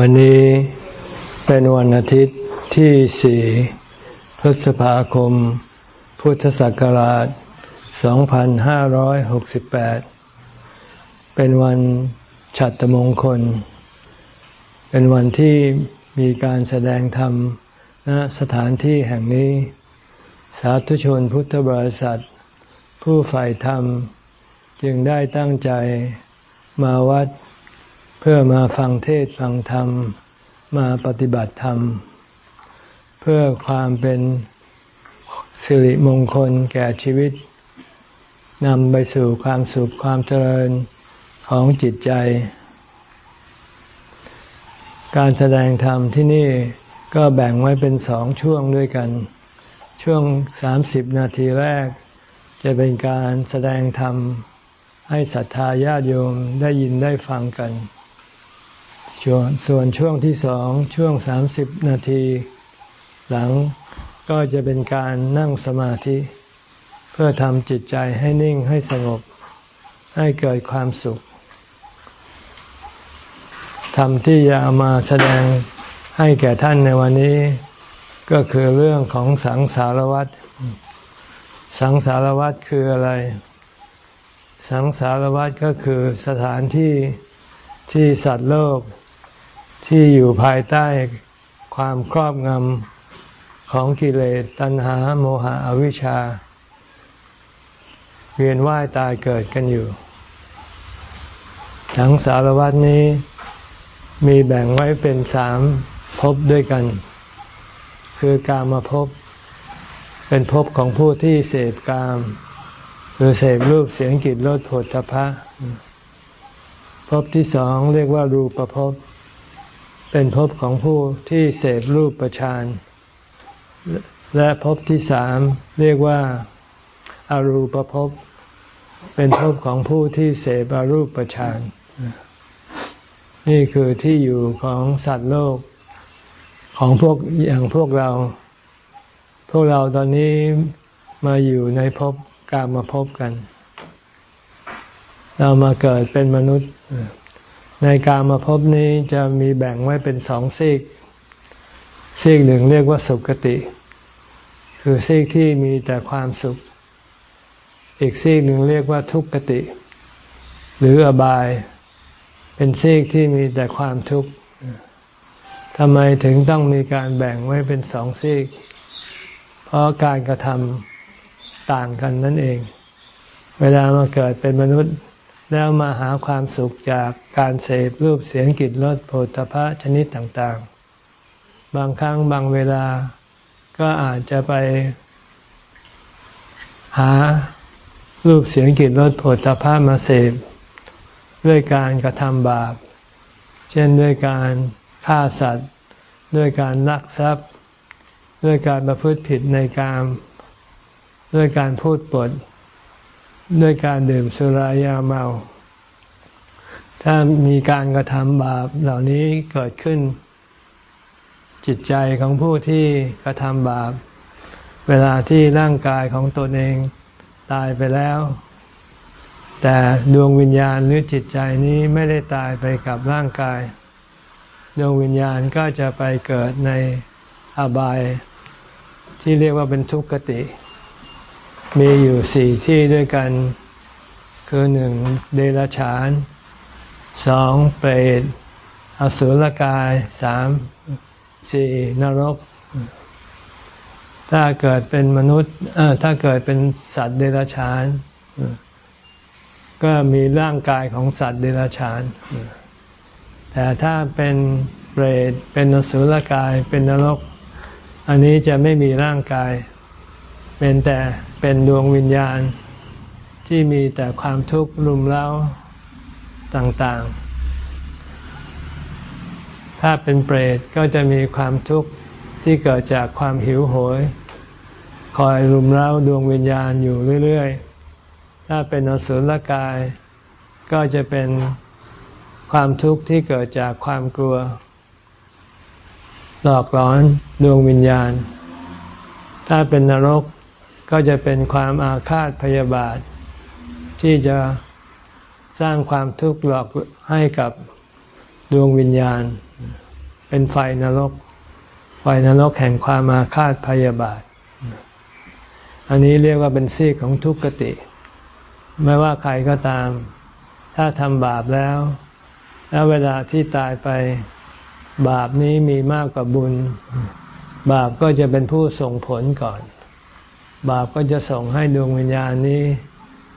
วันนี้เป็นวันอาทิตย์ที่สี่พฤษภาคม พุทธศักราช 2568 เป็นวันฉัตรมงคล เป็นวันที่มีการแสดงธรรมณสถานที่แห่งนี้ สาธุชนพุทธบริษัท ผู้ฝ่ายธรรม จึงได้ตั้งใจมาวัด พื่อมาฟังเทศฟังธรรม มาปฏิบัติธรรม เพื่อความเป็นสิริมงคลแก่ชีวิตนำไปสู่ความสุขความเจริญของจิตใจ การแสดงธรรมที่นี่ก็แบ่งไว้เป็นสองช่วงด้วยกัน ช่วงสามสิบนาทีแรก จะเป็นการแสดงธรรม ให้ศรัทธาญาติโยมได้ยินได้ฟังกัน ส่วนช่วงที่สองช่วงสามสิบนาที หลังก็จะเป็นการนั่งสมาธิ เพื่อทำจิตใจให้นิ่งให้สงบ ให้เกิดความสุขธรรมที่จะามาแสดงให้แก่ท่านในวันนี้ ก็คือเรื่องของสังสารวัฏสังสารวัฏคืออะไร สังสารวัฏก็คือสถานที่ที่สัตว์โลก ที่อยู่ภายใต้ความครอบงำของกิเลสตัณหาโมหะอวิชชา เวียนว่ายตายเกิดกันอยู่ ทั้งสารวัตนี้มีแบ่งไว้เป็นสามภพด้วยกัน คือกามาภพเป็นภพของผู้ที่เสพกาม คือเสพรูปเสียงกลิ่นรสผลทพะภพที่สองเรียกว่ารูปภพ เป็นภพของผู้ที่เสพรูปประชานและภพที่สามเรียกว่าอารูปภพ เป็นภพของผู้ที่เสพอารูปประชานนี่คือที่อยู่ของสัตว์โลกของพวกอย่างพวกเรา พวกเราตอนนี้มาอยู่ในภพกามาภพกัน เรามาเกิดเป็นมนุษย์ ในการมาพบนี้จะมีแบ่งไว้เป็นสองซีก ซีกหนึ่งเรียกว่าสุขติ คือซีกที่มีแต่ความสุข อีกซีกหนึ่งเรียกว่าทุกขติ หรืออบาย เป็นซีกที่มีแต่ความทุกข์ทำไมถึงต้องมีการแบ่งไว้เป็นสองซีก เพราะการกระทำต่างกันนั่นเอง เวลามาเกิดเป็นมนุษย์ แล้วมาหาความสุขจากการเสพรูปเสียงกลิ่นรสโผฏฐะชนิดต่างๆ บางครั้งบางเวลาก็อาจจะไปหารูปเสียงกลิ่นรสโผฏฐะมาเสพด้วยการกระทำบาป เช่นด้วยการฆ่าสัตว์ ด้วยการลักทรัพย์ ด้วยการประพฤติผิดในการด้วยการพูดปด ด้วยการดื่มสุรายาเมา ถ้ามีการกระทำบาปเหล่านี้เกิดขึ้น จิตใจของผู้ที่กระทำบาป เวลาที่ร่างกายของตนเองตายไปแล้ว แต่ดวงวิญญาณหรือจิตใจนี้ไม่ได้ตายไปกับร่างกาย ดวงวิญญาณก็จะไปเกิดในอบายที่เรียกว่าเป็นทุกขติ มีอยู่สี่ที่ด้วยกัน คือหนึ่งเดรัจฉานสองเปรตอสุรกายสามสี่นรก ถ้าเกิดเป็นมนุษย์ถ้าเกิดเป็นสัตว์เดรัจฉาน ก็มีร่างกายของสัตว์เดรัจฉาน แต่ถ้าเป็นเปรตเป็นอสุรกายเป็นนรก อันนี้จะไม่มีร่างกาย เป็นแต่ เป็นดวงวิญญาณที่มีแต่ความทุกข์รุมเร้าต่างๆ ถ้าเป็นเปรตก็จะมีความทุกข์ที่เกิดจากความหิวโหย คอยรุมเร้าดวงวิญญาณอยู่เรื่อยๆ ถ้าเป็นอสุรกาย ก็จะเป็นความทุกข์ที่เกิดจากความกลัว หลอกหลอนดวงวิญญาณ ถ้าเป็นนรก ก็จะเป็นความอาฆาตพยาบาท ที่จะสร้างความทุกข์หลอกให้กับดวงวิญญาณ เป็นไฟนรก ไฟนรกแห่งความมาคาดพยาบาท อันนี้เรียกว่าเป็นซีกของทุกขติ ไม่ว่าใครก็ตาม ถ้าทำบาปแล้ว แล้วเวลาที่ตายไปบาปนี้มีมากกว่าบุญ บาปก็จะเป็นผู้ส่งผลก่อน บาปก็จะส่งให้ดวงวิญญาณนี้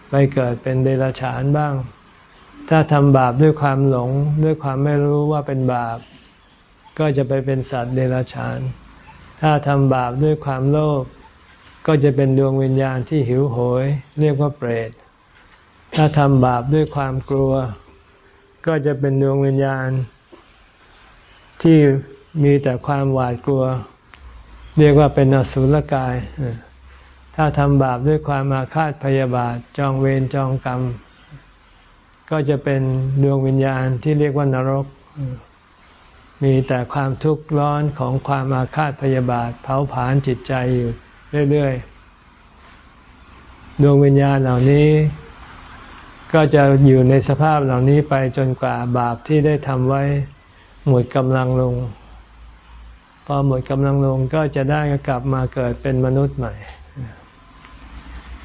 ไปเกิดเป็นเดรัจฉานบ้าง ถ้าทำบาปด้วยความหลงด้วยความไม่รู้ว่าเป็นบาป ก็จะไปเป็นสัตว์เดรัจฉาน ถ้าทำบาปด้วยความโลภก็จะเป็นดวงวิญญาณที่หิวโหย เรียกว่าเปรต ถ้าทำบาปด้วยความกลัว ก็จะเป็นดวงวิญญาณ ที่มีแต่ความหวาดกลัว เรียกว่าเป็นอสุรกาย ถ้าทำบาปด้วยความอาฆาตพยาบาทจองเวรจองกรรม ก็จะเป็นดวงวิญญาณที่เรียกว่านรก มีแต่ความทุกข์ร้อนของความอาฆาตพยาบาทเผาผลาญจิตใจอยู่เรื่อยๆ ดวงวิญญาณเหล่านี้ ก็จะอยู่ในสภาพเหล่านี้ไปจนกว่าบาปที่ได้ทำไว้หมดกำลังลง พอหมดกำลังลงก็จะได้กลับมาเกิดเป็นมนุษย์ใหม่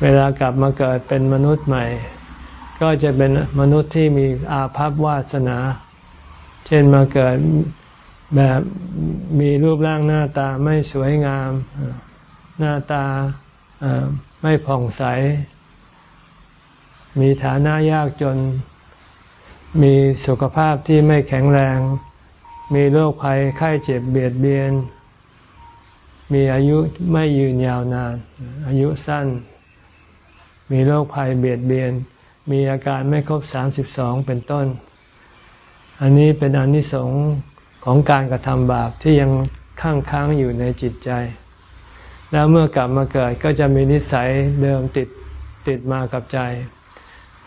เวลากลับมาเกิดเป็นมนุษย์ใหม่ ก็จะเป็นมนุษย์ที่มีอาภัพวาสนา เช่นมาเกิดแบบมีรูปร่างหน้าตาไม่สวยงาม หน้าตาไม่ผ่องใส มีฐานะยากจน มีสุขภาพที่ไม่แข็งแรง มีโรคภัยไข้เจ็บเบียดเบียน มีอายุไม่ยืนยาวนาน อายุสั้น มีโรคภัยเบียดเบียน มีอาการไม่ครบสามสิบสองเป็นต้น อันนี้เป็นอนิสงส์ของการกระทำบาปที่ยังค้างค้างอยู่ในจิตใจ แล้วเมื่อกลับมาเกิดก็จะมีนิสัยเดิมติดติดมากับใจ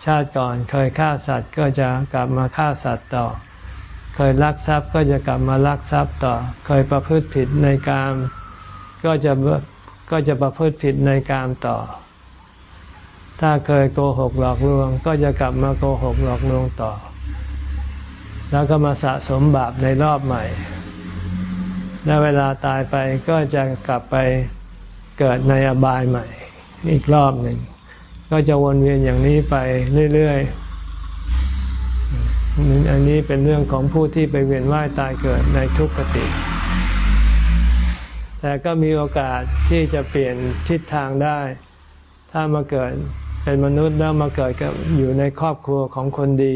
ชาติก่อนเคยฆ่าสัตว์ก็จะกลับมาฆ่าสัตว์ต่อ เคยลักทรัพย์ก็จะกลับมาลักทรัพย์ต่อ เคยประพฤติผิดในกามก็จะก็จะประพฤติผิดในกามต่อ ถ้าเคยโกหกหลอกลวง ก็จะกลับมาโกหกหลอกลวงต่อ แล้วก็มาสะสมบาปในรอบใหม่ และเวลาตายไปก็จะกลับไปเกิดในอบายใหม่ อีกรอบหนึ่ง ก็จะวนเวียนอย่างนี้ไปเรื่อยๆ อันนี้เป็นเรื่องของผู้ที่ไปเวียนว่ายตายเกิดในทุกขติ แต่ก็มีโอกาสที่จะเปลี่ยนทิศทางได้ ถ้ามาเกิด เป็นมนุษย์แล้วมาเกิดกับอยู่ในครอบครัวของคนดี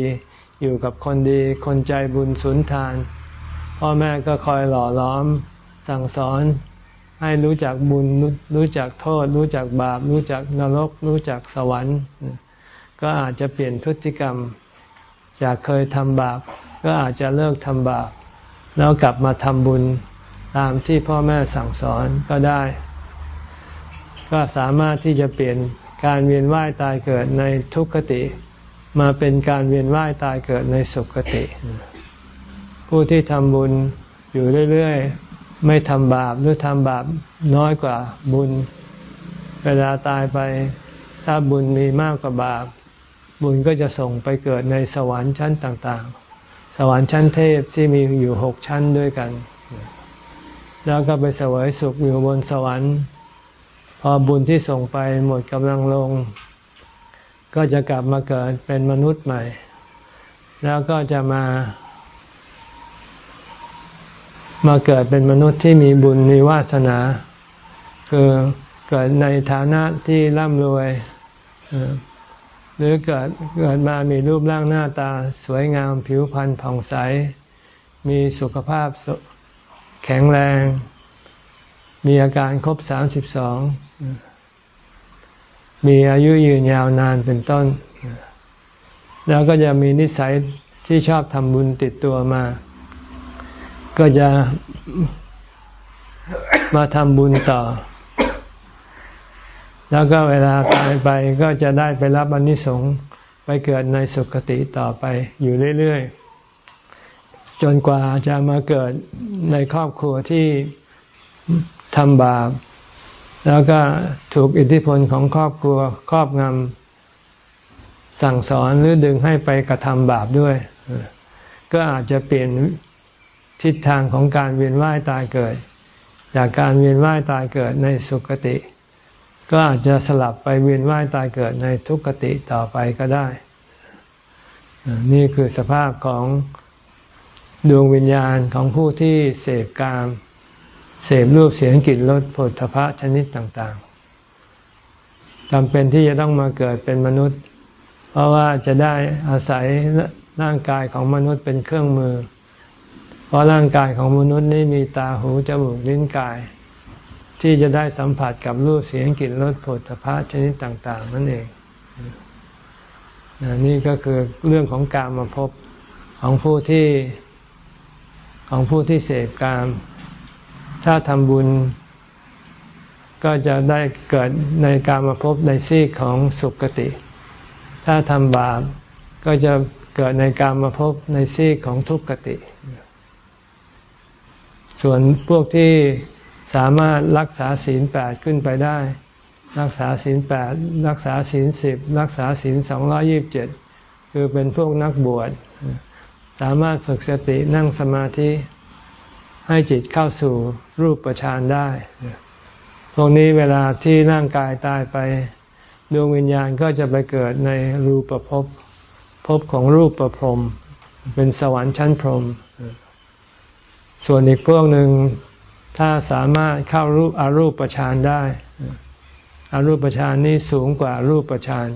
อยู่กับคนดี คนใจบุญสุนทาน พ่อแม่ก็คอยหล่อล้อม สั่งสอน ให้รู้จักบุญรู้จักโทษ รู้จักบาป รู้จักนรก รู้จักสวรรค์ ก็อาจจะเปลี่ยนพฤติกรรม จากเคยทำบาป ก็อาจจะเลิกทำบาป แล้วกลับมาทำบุญตามที่พ่อแม่สั่งสอนก็ได้ ก็สามารถที่จะเปลี่ยน การเวียนว่ายตายเกิดในทุกขติ มาเป็นการเวียนว่ายตายเกิดในสุขติ ผู้ที่ทำบุญอยู่เรื่อยๆ ไม่ทำบาปหรือทำบาปน้อยกว่าบุญ เวลาตายไป ถ้าบุญมีมากกว่าบาป บุญก็จะส่งไปเกิดในสวรรค์ชั้นต่างๆ สวรรค์ชั้นเทพที่มีอยู่หกชั้นด้วยกัน แล้วก็ไปเสวยสุขอยู่บนสวรรค์ พอบุญที่ส่งไปหมดกำลังลง ก็จะกลับมาเกิดเป็นมนุษย์ใหม่ แล้วก็จะมา มาเกิดเป็นมนุษย์ที่มีบุญมีวาสนา คือเกิดในฐานะที่ร่ำรวยหรือเกิดเกิดมามีรูปร่างหน้าตา สวยงามผิวพรรณผ่องใส มีสุขภาพแข็งแรง มีอาการครบสามสิบสอง มีอายุยืนยาวนานเป็นต้น แล้วก็จะมีนิสัยที่ชอบทำบุญติดตัวมา ก็จะมาทำบุญต่อ แล้วก็เวลาตายไปก็จะได้ไปรับอนนิสงส์ไปเกิดในสุคติต่อไปอยู่เรื่อยๆ จนกว่าจะมาเกิดในครอบครัวที่ทำบาป แล้วก็ถูกอิทธิพลของครอบครัวครอบงำสั่งสอนหรือดึงให้ไปกระทำบาปด้วย ก็อาจจะเปลี่ยนทิศทางของการเวียนว่ายตายเกิด จากการเวียนว่ายตายเกิดในสุคติ ก็อาจจะสลับไปเวียนว่ายตายเกิดในทุกขติต่อไปก็ได้ นี่คือสภาพของดวงวิญญาณของผู้ที่เสพกาม เสพรูปเสียงกลิ่นรสผลพะชนิดต่างๆจำเป็นที่จะต้องมาเกิดเป็นมนุษย์ เพราะว่าจะได้อาศัยร่างกายของมนุษย์เป็นเครื่องมือ เพราะร่างกายของมนุษย์นี้มีตาหูจมูกลิ้นกาย ที่จะได้สัมผัสกับรูปเสียงกลิ่นรสผลพะชนิดต่าง ๆ นั่นเองนี่ก็คือเรื่องของการมาพบของผู้ที่ของผู้ที่เสพกาม ถ้าทำบุญ ก็จะได้เกิดในการมาพบในซีกของสุคติ ถ้าทำบาปก็จะเกิดในการมาพบในซีกของทุกขติ ส่วนพวกที่สามารถรักษาศีลแปดขึ้นไปได้ รักษาศีลแปดรักษาศีลสิบรักษาศีลสองร้อยิบเจ็ดคือเป็นพวกนักบวช สามารถฝึกสตินั่งสมาธิ ให้จิตเข้าสู่รูปฌานได้ พวกนี้เวลาที่ร่างกายตายไปดวงวิญญาณก็จะไปเกิดในรูปภพภพของรูปประพรมเป็นสวรรค์ชั้นพรหมส่วนอีกพวกหนึ่งถ้าสามารถเข้ารูปอารูปฌานได้อารูปฌานนี้สูงกว่ารูปฌาน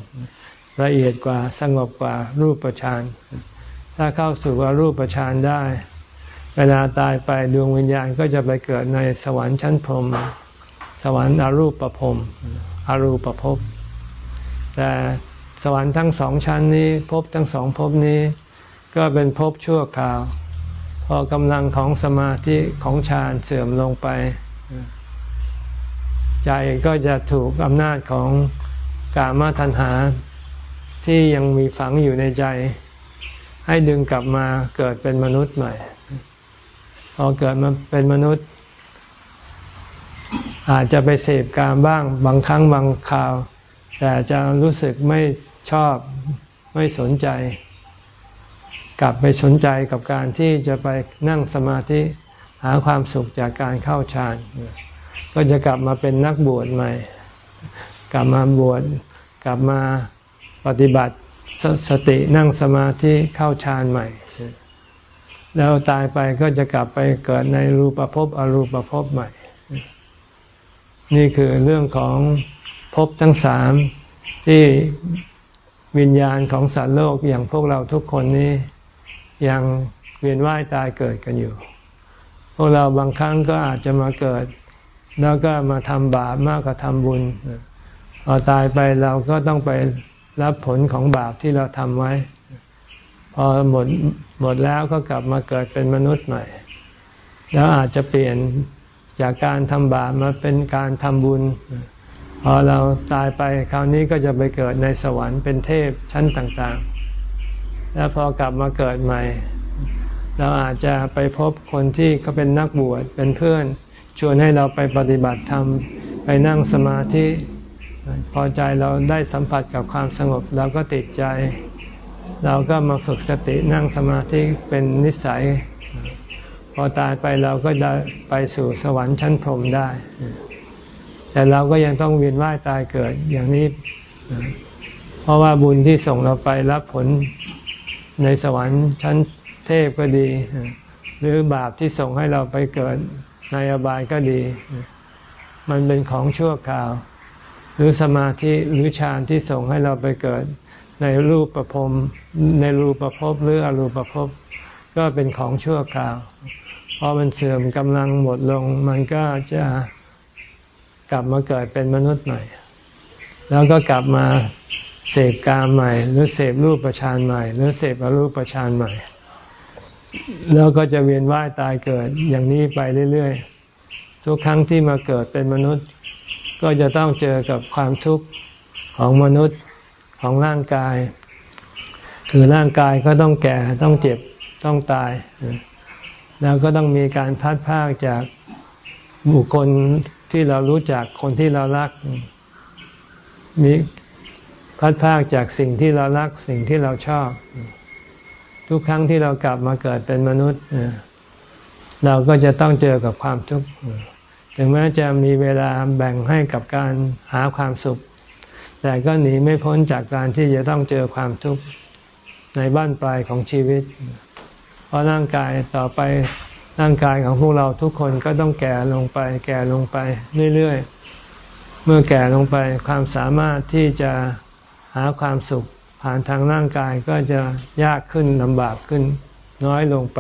ละเอียดกว่าสงบกว่ารูปฌานถ้าเข้าสู่อรูปฌานได้ เวลาตายไปดวงวิญญาณก็จะไปเกิดในสวรรค์ชั้นพรหมสวรรค์อรูปประพรมอรูปภพแต่สวรรค์ทั้งสองชั้นนี้ภพทั้งสองภพนี้ ก็เป็นภพชั่วคราว พอกำลังของสมาธิของฌานเสื่อมลงไป ใจก็จะถูกอำนาจของกามาตัณหาที่ยังมีฝังอยู่ในใจ ให้ดึงกลับมาเกิดเป็นมนุษย์ใหม่ พอเกิดมาเป็นมนุษย์ อาจจะไปเสพกามบ้าง บางครั้งบางคราว แต่จะรู้สึกไม่ชอบไม่สนใจ กลับไปสนใจกับการที่จะไปนั่งสมาธิหาความสุขจากการเข้าฌานก็จะกลับมาเป็นนักบวชใหม่ กลับมาบวชกลับมาปฏิบัติสสตินั่งสมาธิเข้าฌานใหม่ แล้วตายไปก็จะกลับไปเกิดในรูปภพอรูปภพใหม่ นี่คือเรื่องของภพทั้งสามที่วิญญาณของสัตว์โลกอย่างพวกเราทุกคนนี้ยังเวียนว่ายตายเกิดกันอยู่ พวกเราบางครั้งก็อาจจะมาเกิด แล้วก็มาทำบาปมากกว่าทำบุญพอตายไปเราก็ต้องไปรับผลของบาปที่เราทำไว้ พอหมด หมดแล้วก็กลับมาเกิดเป็นมนุษย์ใหม่ แล้วอาจจะเปลี่ยนจากการทำบาปมาเป็นการทำบุญ พอเราตายไปคราวนี้ก็จะไปเกิดในสวรรค์เป็นเทพชั้นต่างๆ แล้วพอกลับมาเกิดใหม่ เราอาจจะไปพบคนที่เขาเป็นนักบวชเป็นเพื่อน ชวนให้เราไปปฏิบัติธรรม ไปนั่งสมาธิ พอใจเราได้สัมผัสกับความสงบเราก็ติดใจ เราก็มาฝึกสตินั่งสมาธิเป็นนิสัย พอตายไปเราก็ได้ไปสู่สวรรค์ชั้นพรหมได้ แต่เราก็ยังต้องเวียนว่ายตายเกิดอย่างนี้ เพราะว่าบุญที่ส่งเราไปรับผลในสวรรค์ชั้นเทพก็ดี หรือบาปที่ส่งให้เราไปเกิดในอบายก็ดี มันเป็นของชั่วคราว หรือสมาธิหรือฌานที่ส่งให้เราไปเกิด ในรูปประพรมในรูปประพบหรืออรูปประพบก็เป็นของชั่วคราว พอมันเสื่อมกำลังหมดลง มันก็จะกลับมาเกิดเป็นมนุษย์ใหม่ แล้วก็กลับมาเสพกามใหม่ หรือเสพรูปประชานใหม่ หรือเสพอรูปประชานใหม่ แล้วก็จะเวียนว่ายตายเกิดอย่างนี้ไปเรื่อยๆ ทุกครั้งที่มาเกิดเป็นมนุษย์ ก็จะต้องเจอกับความทุกข์ของมนุษย์ ของร่างกาย คือร่างกายก็ต้องแก่ต้องเจ็บต้องตาย แล้วก็ต้องมีการพัดพากจากบุคคลที่เรารู้จักคนที่เรารัก มีพัดพากจากสิ่งที่เรารักสิ่งที่เราชอบ ทุกครั้งที่เรากลับมาเกิดเป็นมนุษย์ เราก็จะต้องเจอกับความทุกข์ถึงแม้จะมีเวลาแบ่งให้กับการหาความสุข แต่ก็หนีไม่พ้นจากการที่จะต้องเจอความทุกข์ในบ้านปลายของชีวิต เพราะร่างกายต่อไปร่างกายของพวกเราทุกคนก็ต้องแก่ลงไป แก่ลงไปเรื่อยๆ เมื่อแก่ลงไปความสามารถที่จะหาความสุขผ่านทางร่างกายก็จะยากขึ้นลำบากขึ้นน้อยลงไป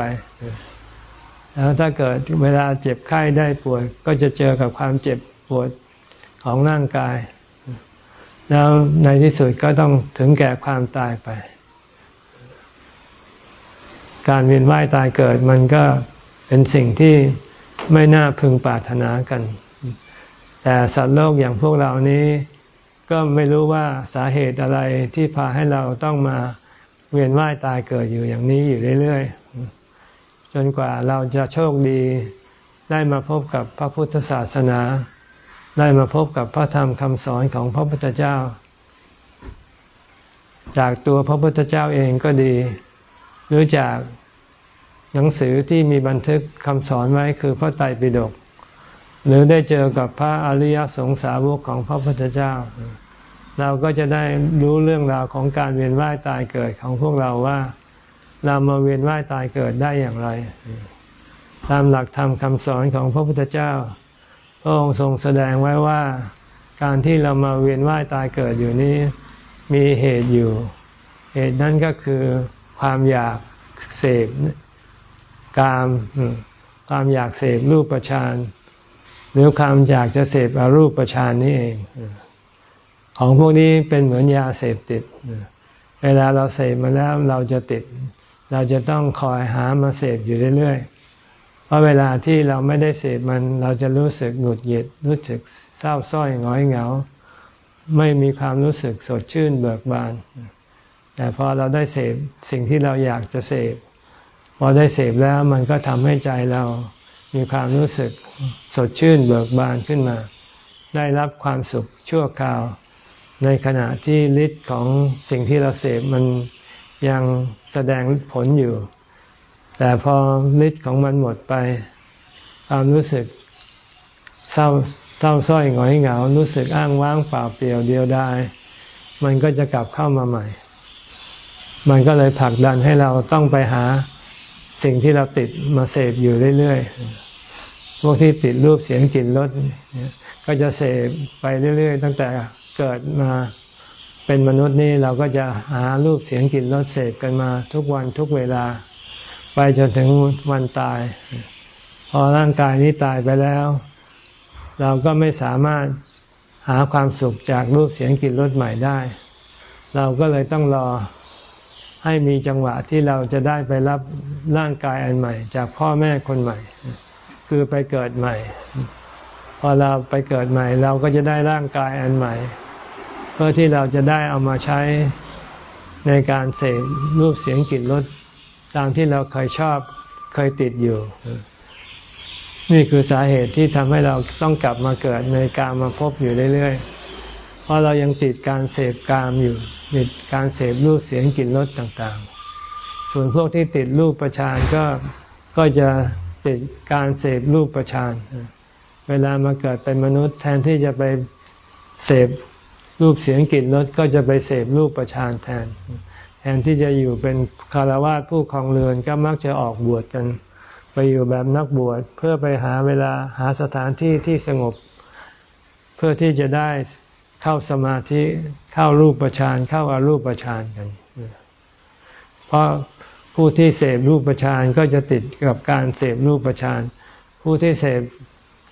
แล้วถ้าเกิดเวลาเจ็บไข้ได้ป่วย ก็จะเจอกับความเจ็บปวดของร่างกาย แล้วในที่สุดก็ต้องถึงแก่ความตายไป การเวียนว่ายตายเกิดมันก็เป็นสิ่งที่ไม่น่าพึงปรารถนากัน แต่สัตว์โลกอย่างพวกเรานี้ก็ไม่รู้ว่าสาเหตุอะไรที่พาให้เราต้องมาเวียนว่ายตายเกิดอยู่อย่างนี้อยู่เรื่อยๆ จนกว่าเราจะโชคดีได้มาพบกับพระพุทธศาสนา ได้มาพบกับพระธรรมคำสอนของพระพุทธเจ้า จากตัวพระพุทธเจ้าเองก็ดี หรือจากหนังสือที่มีบันทึกคำสอนไว้คือพระไตรปิฎกหรือได้เจอกับพระอริยสงสาวกของพระพุทธเจ้า เราก็จะได้รู้เรื่องราวของการเวียนว่ายตายเกิดของพวกเราว่า เรามาเวียนว่ายตายเกิดได้อย่างไร ตามหลักธรรมคำสอนของพระพุทธเจ้า พระองค์ทรงแสดงไว้ว่าการที่เรามาเวียนว่ายตายเกิดอยู่นี้มีเหตุอยู่ เหตุนั้นก็คือความอยากเสพกามความอยากเสพรูปประชานหรือความอยากจะเสพอรูปประชานนี่เอง ของพวกนี้เป็นเหมือนยาเสพติด เวลาเราเสพมาแล้วเราจะติด เราจะต้องคอยหามาเสพอยู่เรื่อยๆ เพราะเวลาที่เราไม่ได้เสพมันเราจะรู้สึกหงุดหงิดรู้สึกเศร้าส้อยหงอยเหงา ไม่มีความรู้สึกสดชื่นเบิกบาน แต่พอเราได้เสพสิ่งที่เราอยากจะเสพพอได้เสพแล้วมันก็ทำให้ใจเรามีความรู้สึกสดชื่นเบิกบานขึ้นมา ได้รับความสุขชั่วคราว ในขณะที่ฤทธิ์ของสิ่งที่เราเสพมันยังแสดงผลอยู่ แต่พอฤทธิ์ของมันหมดไปความรู้สึกเศร้าเศร้าส้อยหงอยเหงา รู้สึกอ้างว้างเปล่าเปลี่ยวเดียวดายมันก็จะกลับเข้ามาใหม่ มันก็เลยผลักดันให้เราต้องไปหาสิ่งที่เราติดมาเสพอยู่เรื่อยๆ พวกที่ติดรูปเสียงกลิ่นรสก็จะเสพไปเรื่อยๆ ตั้งแต่เกิดมาเป็นมนุษย์นี่เราก็จะหารูปเสียงกลิ่นรสเสพกันมาทุกวันทุกเวลา ไปจนถึงวันตาย พอร่างกายนี้ตายไปแล้ว เราก็ไม่สามารถหาความสุขจากรูปเสียงกลิ่นรสใหม่ได้ เราก็เลยต้องรอให้มีจังหวะที่เราจะได้ไปรับร่างกายอันใหม่ จากพ่อแม่คนใหม่ คือไปเกิดใหม่ พอเราไปเกิดใหม่ เราก็จะได้ร่างกายอันใหม่ เพื่อที่เราจะได้เอามาใช้ในการเสพรูปเสียงกลิ่นรส ตามที่เราเคยชอบเคยติดอยู่ นี่คือสาเหตุที่ทำให้เราต้องกลับมาเกิดในการมาพบอยู่เรื่อยๆ เพราะเรายังติดการเสพกามอยู่ติดการเสพรูปเสียงกลิ่นรสต่างๆ ส่วนพวกที่ติดรูปประชานก็ก็จะติดการเสพรูปประชานเวลามาเกิดเป็นมนุษย์แทนที่จะไปเสพรูปเสียงกลิ่นรสก็จะไปเสพรูปประชานแทน แทนที่จะอยู่เป็นคารวะผู้ครองเรือนก็มักจะออกบวชกัน ไปอยู่แบบนักบวชเพื่อไปหาเวลาหาสถานที่ที่สงบ เพื่อที่จะได้เข้าสมาธิเข้ารูปฌานเข้าอารูปฌานกัน เพราะผู้ที่เสพรูปฌานก็จะติดกับการเสพรูปฌานผู้ที่เสพ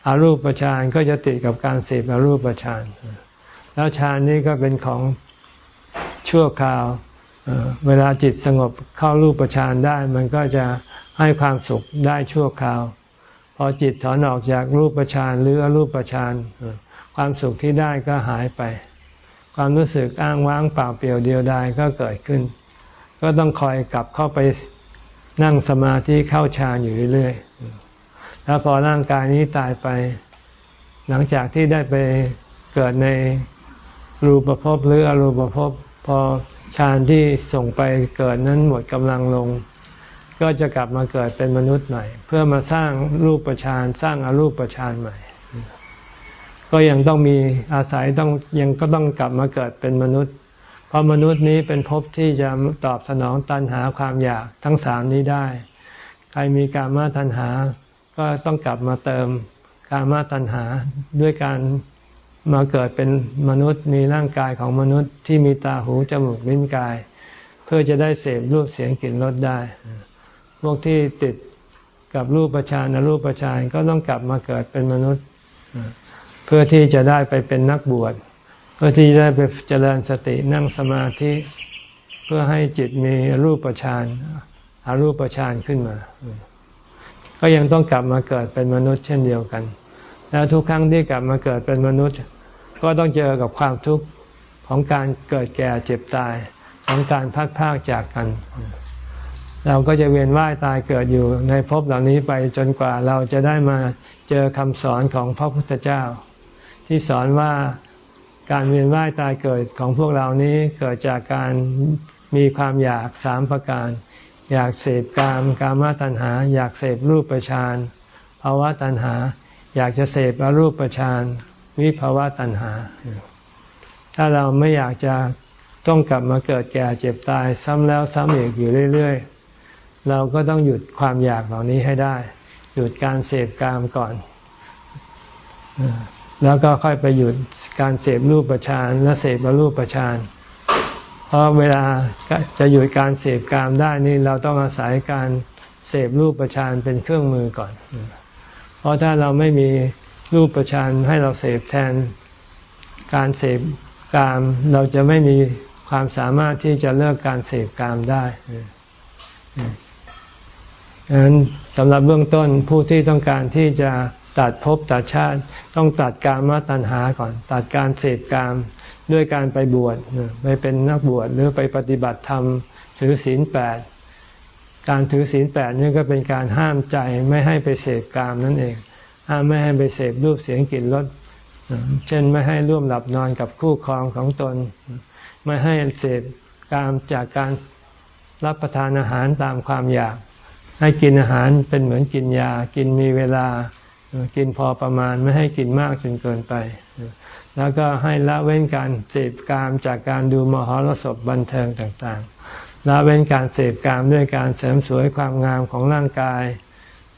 อารูปฌานก็จะติดกับการเสพอารูปฌานแล้วฌานนี้ก็เป็นของชั่วคราว เวลาจิตสงบเข้ารูปฌานได้ มันก็จะให้ความสุขได้ชั่วคราว พอจิตถอนออกจากรูปฌานหรืออรูปฌานความสุขที่ได้ก็หายไป ความรู้สึกอ้างว้างเปล่าเปลี่ยวเดียวดายก็เกิดขึ้น ก็ต้องคอยกลับเข้าไปนั่งสมาธิเข้าฌานอยู่เรื่อยๆแล้วพอร่างกายนี้ตายไป หลังจากที่ได้ไปเกิดในรูปภพหรืออรูปภพพอ ฌานที่ส่งไปเกิดนั้นหมดกำลังลง ก็จะกลับมาเกิดเป็นมนุษย์ใหม่ เพื่อมาสร้างรูปประชานสร้างอารูปประชานใหม่ ก็ยังต้องมีอาศัยต้องยังก็ต้องกลับมาเกิดเป็นมนุษย์ เพราะมนุษย์นี้เป็นภพที่จะตอบสนองตันหาความอยากทั้งสามนี้ได้ ใครมีการมาตันหา ก็ต้องกลับมาเติมการมาตันหาด้วยการ มาเกิดเป็นมนุษย์มีร่างกายของมนุษย์ที่มีตาหูจมูกลิ้นกาย เพื่อจะได้เสพรูปเสียงกลิ่นรสได้ พวกที่ติดกับรูปประชานรูปประชานก็ต้องกลับมาเกิดเป็นมนุษย์ เพื่อที่จะได้ไปเป็นนักบวช เพื่อที่จะได้ไปเจริญสตินั่งสมาธิ เพื่อให้จิตมีรูปประชานอารูปประชานขึ้นมา ก็ยังต้องกลับมาเกิดเป็นมนุษย์เช่นเดียวกัน แล้วทุกครั้งที่กลับมาเกิดเป็นมนุษย์ ก็ต้องเจอกับความทุกข์ของการเกิดแก่เจ็บตายของการพัดพากจากกัน เราก็จะเวียนว่ายตายเกิดอยู่ในภพเหล่านี้ไปจนกว่าเราจะได้มาเจอคำสอนของพระพุทธเจ้า ที่สอนว่าการเวียนว่ายตายเกิดของพวกเรานี้เกิดจากการมีความอยากสามประการ อยากเสพกามกามตัณหา อยากเสพรูปประชานภาวะตัณหา อยากจะเสพอรูปฌานวิภาวะตัณหา ถ้าเราไม่อยากจะต้องกลับมาเกิดแก่เจ็บตายซ้ำแล้วซ้ำอีกอยู่เรื่อย ๆ เราก็ต้องหยุดความอยากเหล่านี้ให้ได้ หยุดการเสพกามก่อน แล้วก็ค่อยไปหยุดการเสพรูปฌานและเสพอรูปฌานเพราะเวลาจะหยุดการเสพกามได้นี่เราต้องอาศัยการเสพรูปฌานเป็นเครื่องมือก่อน เพราะถ้าเราไม่มีรูปประชานให้เราเสพแทน การเสพกาม เราจะไม่มีความสามารถที่จะเลิกการเสพกามได้ดังนั้นสำหรับเบื้องต้นผู้ที่ต้องการที่จะตัดภพตัดชาติ ต้องตัดกามมาตัณหาก่อน ตัดการเสพกามด้วยการไปบวชไปเป็นนักบวชหรือไปปฏิบัติธรรมถือศีลแปด การถือศีลแปดนี่ก็เป็นการห้ามใจไม่ให้ไปเสพกามนั่นเอง ห้ามไม่ให้ไปเสพรูปเสียงกลิ่นรสเช่นไม่ให้ร่วมหลับนอนกับคู่ครองของตน ไม่ให้เสพกามจากการรับประทานอาหารตามความอยาก ให้กินอาหารเป็นเหมือนกินยา กินมีเวลา กินพอประมาณไม่ให้กินมากจนเกินไป แล้วก็ให้ละเว้นการเสพกามจากการดูมหรสพบันเทิงต่าง ละเว้นการเสพกามด้วยการเสริมสวยความงามของร่างกาย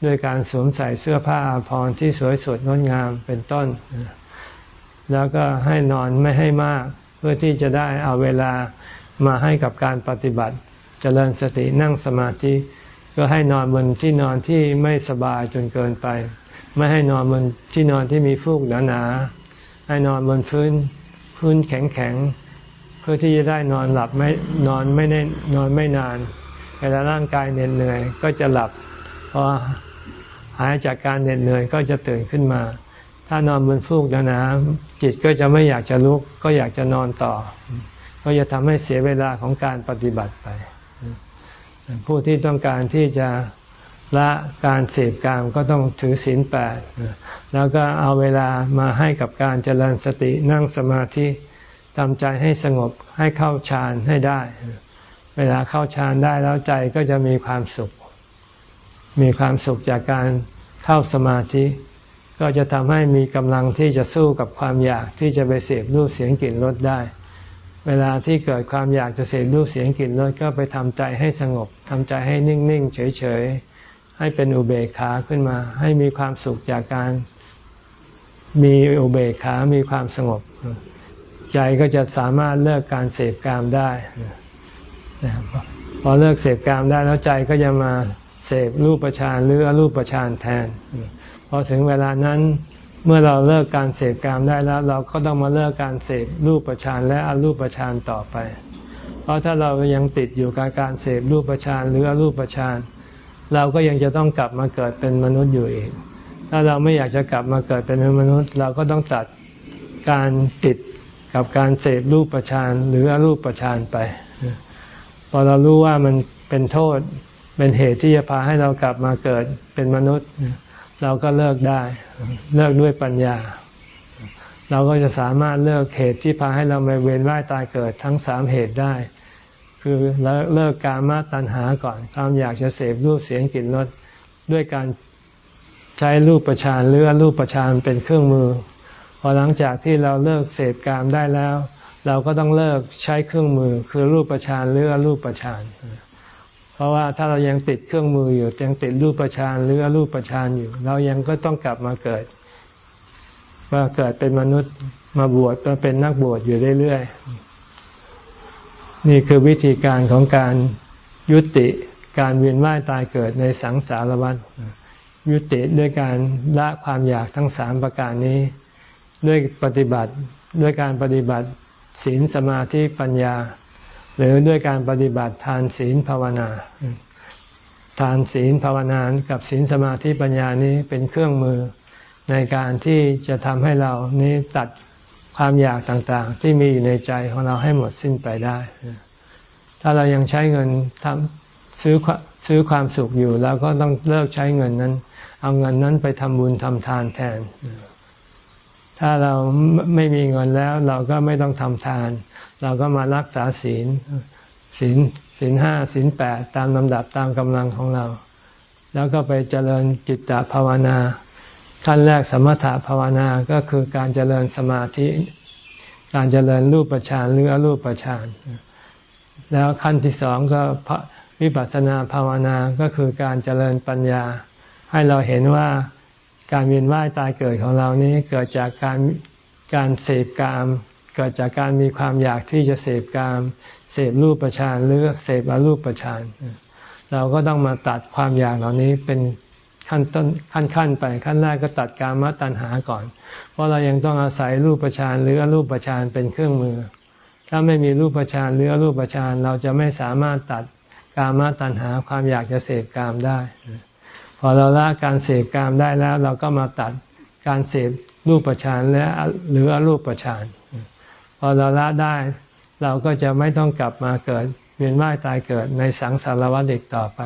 ด้วยการสวมใส่เสื้อผ้าพรที่สวยสดงดงามเป็นต้น แล้วก็ให้นอนไม่ให้มาก เพื่อที่จะได้เอาเวลามาให้กับการปฏิบัติจเจริญสตินั่งสมาธิ ก็ให้นอนบนที่นอนที่ไม่สบายจนเกินไป ไม่ให้นอนบนที่นอนที่มีฟูกหนาๆให้นอนบนพื้นพื้นแข็งๆ พื่อที่จะได้นอนหลับไม่นอนไม่ได้นอนไม่นานเวลาร่างกายเหน็ดเหนื่อยก็จะหลับพอหายจากการเหน็ดเหนื่อยก็จะตื่นขึ้นมา ถ้านอนบนฟูกนะนะจิตก็จะไม่อยากจะลุก ก็อยากจะนอนต่อ ก็จะทำให้เสียเวลาของการปฏิบัติไป ผู้ที่ต้องการที่จะละการเสพกามก็ต้องถือศีลแปดแล้วก็เอาเวลามาให้กับการเจริญสตินั่งสมาธิ ทำใจให้สงบให้เข้าฌานให้ได้ เวลาเข้าฌานได้แล้วใจก็จะมีความสุข มีความสุขจากการเข้าสมาธิ ก็จะทำให้มีกำลังที่จะสู้กับความอยากที่จะไปเสพรูปเสียงกลิ่นรสได้ เวลาที่เกิดความอยากจะเสพรูปเสียงกลิ่นรสก็ไปทำใจให้สงบทำใจให้นิ่งๆเฉยๆให้เป็นอุเบกขาขึ้นมา ให้มีความสุขจากการมีอุเบกขา มีความสงบ ใจก็จะสามารถเลิกการเสพกามได้พอเลิกเสพกามได้แล้วใจก็จะมาเสพรูปประชานหรืออรูปประชานแทน พอถึงเวลานั้นเมื่อเราเลิกการเสพกามได้แล้ว เราก็ต้องมาเลิกการเสพรูปประชานและอรูปประชานต่อไป เพราะถ้าเรายังติดอยู่กับการเสพรูปประชานหรืออรูปประชานเราก็ยังจะต้องกลับมาเกิดเป็นมนุษย์อยู่อีก ถ้าเราไม่อยากจะกลับมาเกิดเป็นมนุษย์ เราก็ต้องตัดการติด กับการเสพรูปประชานหรืออรูปประชานไป พอเรารู้ว่ามันเป็นโทษ เป็นเหตุที่จะพาให้เรากลับมาเกิดเป็นมนุษย์ เราก็เลิกได้ เลิกด้วยปัญญา เราก็จะสามารถเลิกเหตุที่พาให้เราไปเวียนว่ายตายเกิดทั้งสามเหตุได้ คือเลิกการมาตัณหาก่อน ความอยากจะเสพรูปเสียงกลิ่นรสด้วยการใช้รูปประชานหรือรูปประชานเป็นเครื่องมือ อหลังจากที่เราเลิกเสพกามได้แล้ว เราก็ต้องเลิกใช้เครื่องมือคือรูปประชานหรือรูปประชานเพราะว่าถ้าเรายังติดเครื่องมืออยู่ยังติดรูปประชานหรือรูปประชานอยู่ เรายังก็ต้องกลับมาเกิดมาเกิดเป็นมนุษย์มาบวชมาเป็นนักบวชอยู่เรื่อยๆนี่คือวิธีการของการยุติการเวียนว่ายตายเกิดในสังสารวัฏยุติด้วยการละความอยากทั้งสามประการนี้ ด้วยปฏิบัติด้วยการปฏิบัติศีลสมาธิปัญญา หรือด้วยการปฏิบัติทานศีลภาวนา ทานศีลภาวนากับศีลสมาธิปัญญานี้เป็นเครื่องมือในการที่จะทำให้เรานี้ตัดความอยากต่างๆ ที่มีอยู่ในใจของเราให้หมดสิ้นไปได้ ถ้าเรายังใช้เงินทำซื้อซื้อความสุขอยู่เราก็ต้องเลิกใช้เงินนั้น เอาเงินนั้นไปทำบุญทำทานแทน ถ้าเราไม่มีเงินแล้ว เราก็ไม่ต้องทำทาน เราก็มารักษาศีลศีลศีลห้าศีลแปดตามลำดับตามกำลังของเรา แล้วก็ไปเจริญจิตตภาวนา ขั้นแรกสมถะภาวนาก็คือการเจริญสมาธิ การเจริญรูปฌานหรืออรูปฌานแล้วขั้นที่สองก็วิปัสสนาภาวนาก็คือการเจริญปัญญา ให้เราเห็นว่า การเวียนว่ายตายเกิดของเรานี้เกิดจากการการเสพกาม เกิดจากการมีความอยากที่จะเสพกาม เสพรูปฌานหรือเสพอรูปฌานเราก็ต้องมาตัดความอยากเหล่านี้เป็นขั้นต้นขั้นขั้นไปขั้นแรกก็ตัดกามตัณหาก่อน เพราะเรายังต้องอาศัยรูปประชานหรืออรูปประชานเป็นเครื่องมือ ถ้าไม่มีรูปประชานหรืออรูปประชานเราจะไม่สามารถตัดกามตัณหาความอยากจะเสพกามได้ อเราละการเสพกามได้แล้ว เราก็มาตัดการเสพรูปประชานและหรืออรูปประชานพอเราละได้ เราก็จะไม่ต้องกลับมาเกิดเวียนว่ายตายเกิดในสังสารวัฏอีกต่อไป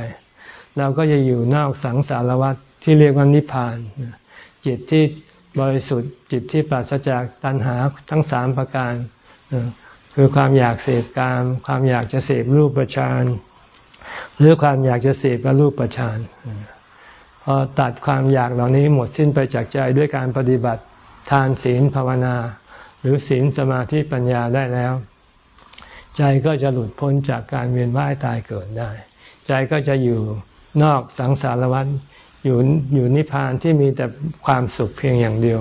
เราก็จะอยู่นอกสังสารวัฏที่เรียกว่านิพพานจิตที่บริสุทธิ์จิตที่ปราศจากตัณหาทั้งสามประการคือความอยากเสพกาม ความอยากจะเสพรูปประชานหรือความอยากจะเสพรูปประชานพ อตัดความอยากเหล่านี้หมดสิ้นไปจากใจด้วยการปฏิบัติทานศีลภาวนา หรือศีลสมาธิปัญญาได้แล้ว ใจก็จะหลุดพ้นจากการเวียนว่ายตายเกิดได้ ใจก็จะอยู่นอกสังสารวัฏอยู่อยู่นิพพานที่มีแต่ความสุขเพียงอย่างเดียว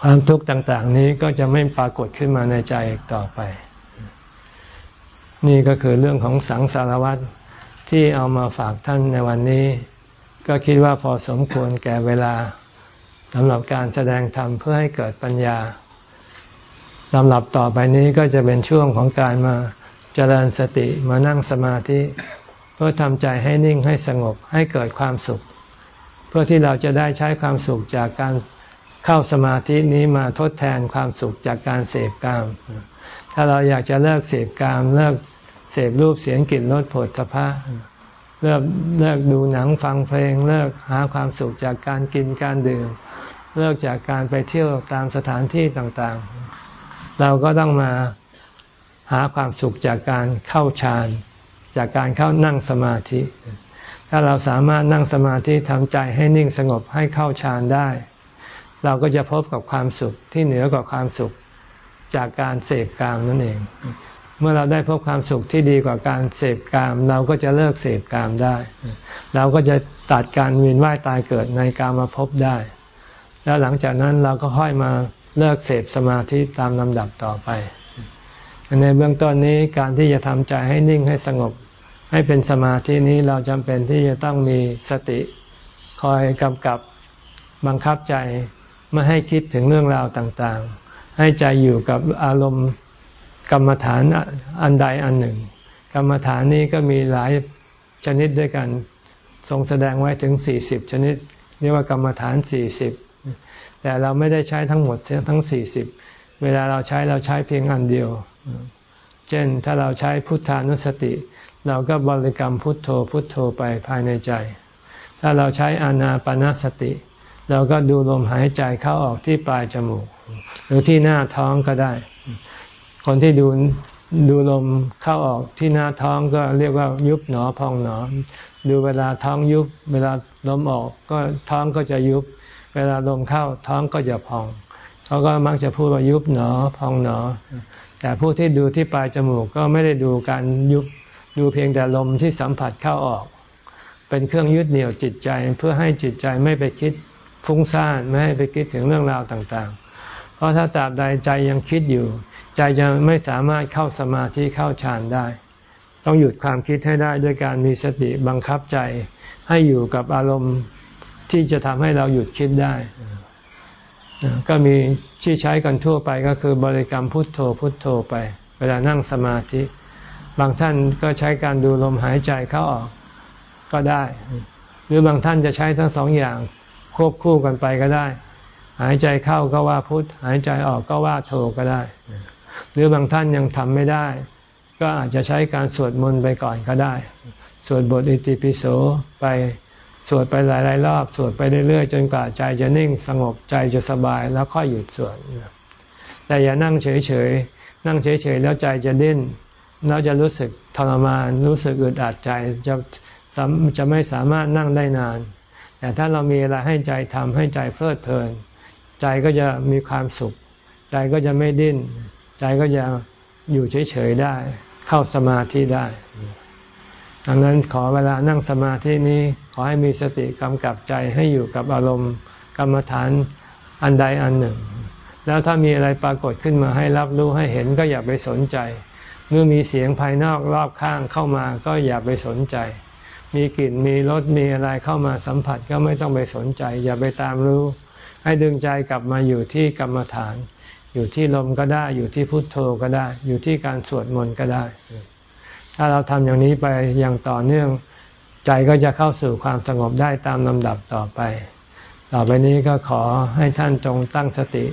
ความทุกข์ต่างๆ นี้ก็จะไม่ปรากฏขึ้นมาในใจอีกต่อไป นี่ก็คือเรื่องของสังสารวัฏที่เอามาฝากท่านในวันนี้ ก็คิดว่าพอสมควรแก่เวลาสำหรับการแสดงธรรมเพื่อให้เกิดปัญญาลำหรับต่อไปนี้ก็จะเป็นช่วงของการมาเจริญสติมานั่งสมาธิ เพื่อทำใจให้นิ่งให้สงบให้เกิดความสุข เพื่อที่เราจะได้ใช้ความสุขจากการเข้าสมาธินี้มาทดแทนความสุขจากการเสพกาม ถ้าเราอยากจะเลิกเสพกามเลิกเสพรูปเสียงกลิ่นรสผลพะ เลิกเลิกดูหนังฟังเพลง เลิกหาความสุขจากการกินการดื่ม เลิกจากการไปเที่ยวตามสถานที่ต่างๆ เราก็ต้องมาหาความสุขจากการเข้าฌาน จากการเข้านั่งสมาธิ ถ้าเราสามารถนั่งสมาธิทำใจให้นิ่งสงบให้เข้าฌานได้ เราก็จะพบกับความสุขที่เหนือกว่าความสุขจากการเสพกามนั่นเอง เมื่อเราได้พบความสุขที่ดีกว่าการเสพกาม เราก็จะเลิกเสพกามได้ เราก็จะตัดการเวียนว่ายตายเกิดในกามาพบได้ แล้วหลังจากนั้นเราก็ค่อยมาเลิกเสพสมาธิตามลำดับต่อไป ในเบื้องต้นนี้การที่จะทำใจให้นิ่งให้สงบ ให้เป็นสมาธินี้เราจำเป็นที่จะต้องมีสติ คอยกำกับบังคับใจไม่ให้คิดถึงเรื่องราวต่างๆ ให้ใจอยู่กับอารมณ์ กรรมฐานอันใดอันหนึ่ง กรรมฐานนี้ก็มีหลายชนิดด้วยกัน ทรงแสดงไว้ถึงสี่สิบชนิด เรียกว่ากรรมฐานสี่สิบแต่เราไม่ได้ใช้ทั้งหมดทั้งสี่สิบเวลาเราใช้เราใช้เพียงอันเดียว เช่นถ้าเราใช้พุทธานุสติ เราก็บริกรรมพุทโธพุทโธไปภายในใจ ถ้าเราใช้อานาปนาสติ เราก็ดูลมหายใจเข้าออกที่ปลายจมูก หรือที่หน้าท้องก็ได้ คนที่ดูดูลมเข้าออกที่หน้าท้องก็เรียกว่ายุบหนอพองหนอ ดูเวลาท้องยุบ เวลาลมออกก็ท้องก็จะยุบ เวลาลมเข้าท้องก็จะพองเขาก็มักจะพูดว่ายุบหนอพองหนอ แต่ผู้ที่ดูที่ปลายจมูกก็ไม่ได้ดูการยุบดูเพียงแต่ลมที่สัมผัสเข้าออก เป็นเครื่องยึดเหนี่ยวจิตใจเพื่อให้จิตใจไม่ไปคิดฟุ้งซ่านไม่ให้ไปคิดถึงเรื่องราวต่างๆ เพราะถ้าตราบใดใจยังคิดอยู่ ใจจะไม่สามารถเข้าสมาธิเข้าฌานได้ ต้องหยุดความคิดให้ได้ด้วยการมีสติบังคับใจ ให้อยู่กับอารมณ์ที่จะทำให้เราหยุดคิดได้ ก็มีที่ใช้กันทั่วไปก็คือบริกรรมพุทโธพุทโธไป เวลานั่งสมาธิ บางท่านก็ใช้การดูลมหายใจเข้าออกก็ได้ หรือบางท่านจะใช้ทั้งสองอย่างควบคู่กันไปก็ได้ หายใจเข้าก็ว่าพุทหายใจออกก็ว่าโธก็ได้ หรือบางท่านยังทำไม่ได้ ก็อาจจะใช้การสวดมนต์ไปก่อนก็ได้ สวดบทอิติปิโสไปสวดไปหลาย ๆ รอบ สวดไปเรื่อย ๆ จนกว่าใจจะนิ่งสงบใจจะสบายแล้วค่อยหยุดสวดแต่อย่านั่งเฉย ๆ นั่งเฉย ๆ แล้วใจจะดิ้นแล้วจะรู้สึกทรมานรู้สึกอึดอัดใจจะจะไม่สามารถนั่งได้นาน แต่ถ้าเรามีอะไรให้ใจทำให้ใจเพลิดเพลิน ใจก็จะมีความสุข ใจก็จะไม่ดิ้น ใจก็จะอยู่เฉยๆได้ เข้าสมาธิได้ ดังนั้นขอเวลานั่งสมาธินี้ ขอให้มีสติกำกับใจให้อยู่กับอารมณ์กรรมฐานอันใดอันหนึ่ง แล้วถ้ามีอะไรปรากฏขึ้นมาให้รับรู้ให้เห็นก็อย่าไปสนใจ เมื่อมีเสียงภายนอกรอบข้างเข้ามาก็อย่าไปสนใจ มีกลิ่นมีรสมีอะไรเข้ามาสัมผัสก็ไม่ต้องไปสนใจ อย่าไปตามรู้ ให้ดึงใจกลับมาอยู่ที่กรรมฐาน อยู่ที่ลมก็ได้ อยู่ที่พุทโธก็ได้ อยู่ที่การสวดมนต์ก็ได้ ถ้าเราทำอย่างนี้ไปอย่างต่อเนื่องใจก็จะเข้าสู่ความสงบได้ตามลำดับต่อไป ต่อไปนี้ก็ขอให้ท่านจงตั้งสติ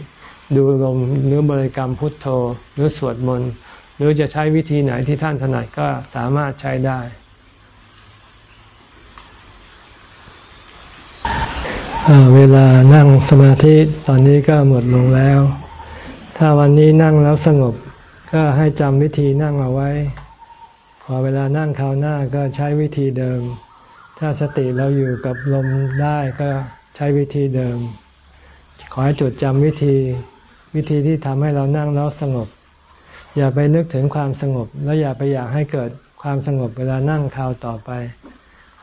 ดูลมหรือบริกรรมพุทโธ หรือสวดมนต์หรือจะใช้วิธีไหนที่ท่านถนัดก็สามารถใช้ได้เวลานั่งสมาธิตอนนี้ก็หมดลงแล้ว ถ้าวันนี้นั่งแล้วสงบ ก็ให้จำวิธีนั่งเอาไว้ พอเวลานั่งคราวหน้าก็ใช้วิธีเดิม ถ้าสติเราอยู่กับลมได้ก็ใช้วิธีเดิม ขอให้จดจำวิธีวิธีที่ทำให้เรานั่งแล้วสงบ อย่าไปนึกถึงความสงบ แล้วอย่าไปอยากให้เกิดความสงบเวลานั่งคราวต่อไป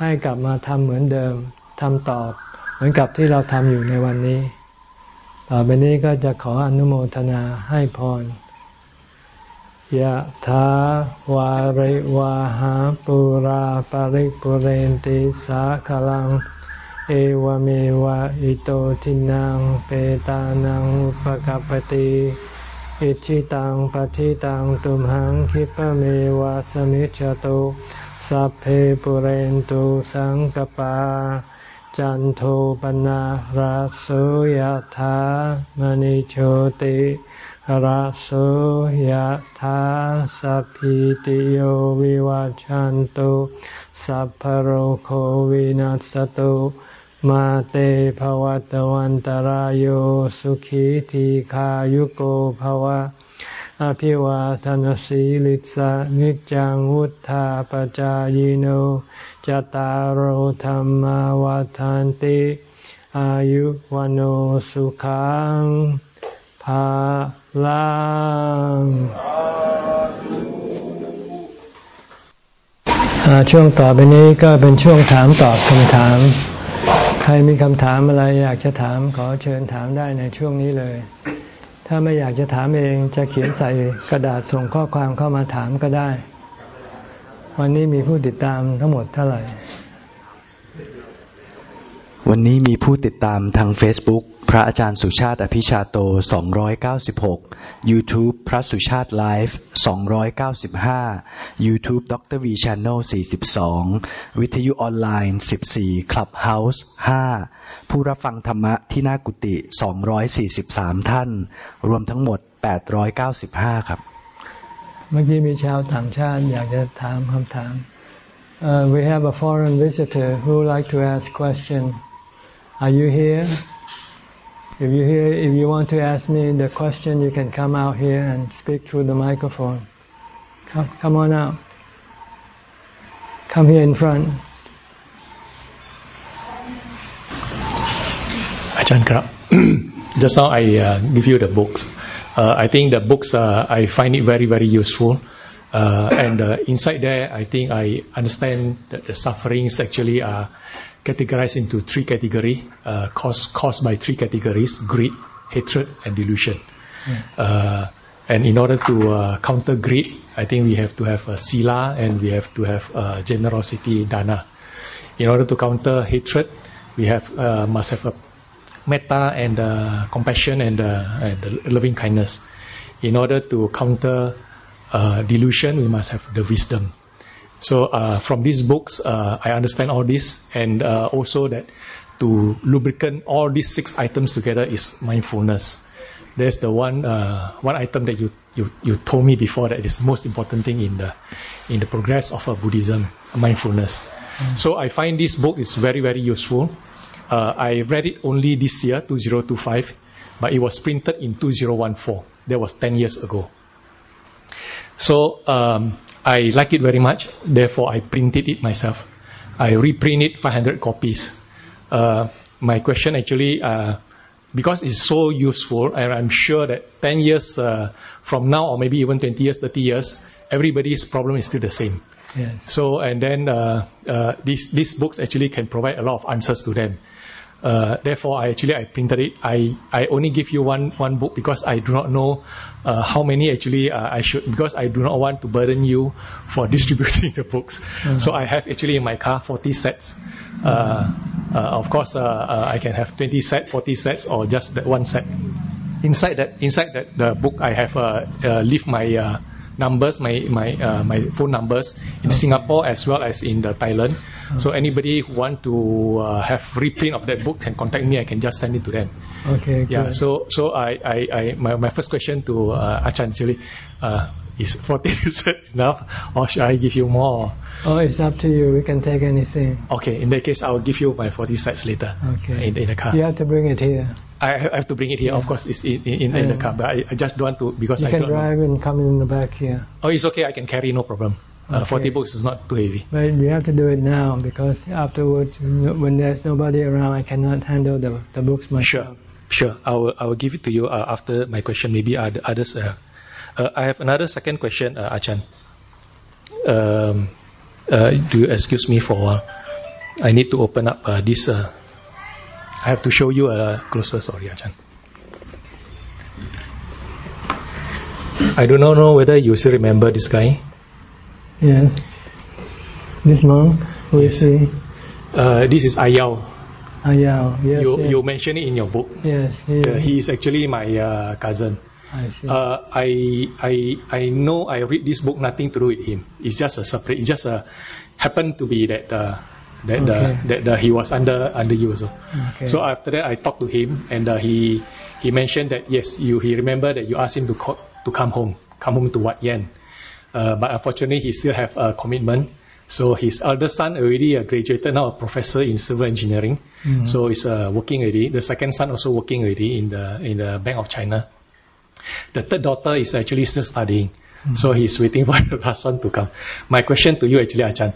ให้กลับมาทำเหมือนเดิมทำต่อเหมือนกับที่เราทำอยู่ในวันนี้ ต่อไปนี้ก็จะขออนุโมทนาให้พรยะถาวาริวาหาปุราปาริปุเรนติสาขลัง เอวเมวะอิโตทินังเปตานังอุปกัปติอิชิตังปฏิตังตุมหังคิปะเมวะสมิจฉตุสัพเพปุเรนตุสังกปา จันโทปนะราโสยธามณิโชติราโสยธาสัพพิติโยวิวัจจันตุสัพพโรโควินัสตุมาเตภวัตวันตารโยสุขีทีขายุโกภวะ อภิวาทนสีลิสานิจังวุธาปจายโน จตารโหธรรมวาทานติ อายุวันโอสุขังภาลังช่วงต่อไปนี้ก็เป็นช่วงถามตอบคำถาม ใครมีคำถามอะไรอยากจะถามขอเชิญถามได้ในช่วงนี้เลย ถ้าไม่อยากจะถามเองจะเขียนใส่กระดาษส่งข้อความเข้ามาถามก็ได้ วันนี้มีผู้ติดตามทั้งหมดเท่าไหร่ วันนี้มีผู้ติดตามทาง Facebook พระอาจารย์สุชาติอภิชาโต 296 YouTube พระสุชาติไลฟ์ 295 YouTube ดร V Channel 42 วิทยุออนไลน์ 14 Clubhouse 5 ผู้รับฟังธรรมะที่หน้ากุฏิ243 ท่าน รวมทั้งหมด 895 ครับ เมื่อกี้มีชาวต่างชาติอยากจะถามคำถาม uh, we have a foreign visitor who would like to ask question Are you here? If you here, if you want to ask me the question, you can come out here and speak through the microphone. come, come on out. Come here in front. Ajahn Krab, just now I uh, give you the books. uh, I think the books, uh, I find it very, very useful. Uh, and uh, inside there, I think I understand that the sufferings actually are categorized into three categories, uh, caused, caused by three categories, greed, hatred, and delusion. Yeah. and in order to counter greed, I think we have to have a sila and we have to have generosity, dana. In order to counter hatred, we have must have a metta and uh, compassion and, uh, and loving kindness. In order to counter uh, delusion, we must have the wisdom. So uh, from these books, uh, I understand all this, and uh, also that to lubricate all these six items together is mindfulness. There's the one one item that you, you you told me before that is the most important thing in the in the progress of a Buddhism, mindfulness. Mm. So I find this book is very very useful. Uh, I read it only this year, 2025, but it was printed in 2014. That was 10 years ago. So um, I like it very much. Therefore, I printed it myself. I reprinted 500 copies. Uh, my question actually, uh, because it's so useful, and I'm sure that 10 years uh, from now, or maybe even 20 years, 30 years, everybody's problem is still the same. Yes. So, and then uh, uh, these, these books actually can provide a lot of answers to them. Uh, therefore, I actually I printed it. I, I only give you one one book because I do not know uh, how many actually uh, I should because I do not want to burden you for distributing the books. Mm-hmm. So I have actually in my car 40 sets. Uh, uh, of course, uh, I can have 20 sets, 40 sets, or just that one set. Inside that inside that the book, I have uh, leave my numbers, my my uh, my phone numbers in okay. Singapore as well as in the Thailand. Okay. So anybody who want to uh, have reprint of that book can contact me. I can just send it to them. Okay. Yeah. So so I I, I my, my first question to uh, Achan actually uh, is 40 enough or should I give you more? Oh, it's up to you. We can take anything. Okay. In that case, I'll give you my 40 sets later. Okay. In, in the car. You have to bring it here. I have to bring it here. Yeah. Of course, it's in, in, in the car, but I, I, just don't want to because you I can don't drive know. and come in the back here. Oh, it's okay. I can carry, no problem. Uh, okay. Uh, 40 books is not too heavy. But we have to do it now because afterwards, when there's nobody around, I cannot handle the, the books myself. Sure, sure. I will, I will give it to you uh, after my question. Maybe others. Uh, uh, I have another second question, uh, Achan. Um, uh, do you excuse me for a while? I need to open up this. I have to show you a closer. Sorry, Achan. I do not know whether you still remember this guy. Yeah. This monk, who yes. is? Uh, this is Ayao. Ayao, yes. You, yes. you mentioned it in your book. Yes. He, uh, he is actually my uh, cousin. I see. Uh, I, I, I know I read this book nothing to do with him. It's just a separate, it just a, happened to be that uh, that, okay. uh, that uh, he was under under you also. Okay. So after that, I talked to him, and uh, he he mentioned that yes, you he remember that you asked him to call, to come home, come home to Wat Yen. Uh, but unfortunately, he still have a commitment. So his elder son already uh, graduated now, a professor in civil engineering. Mm. So he's uh, working already. The second son also working already in the in the Bank of China. The third daughter is actually still studying. Mm. So he's waiting for the last one to come. My question to you actually, Achan, uh,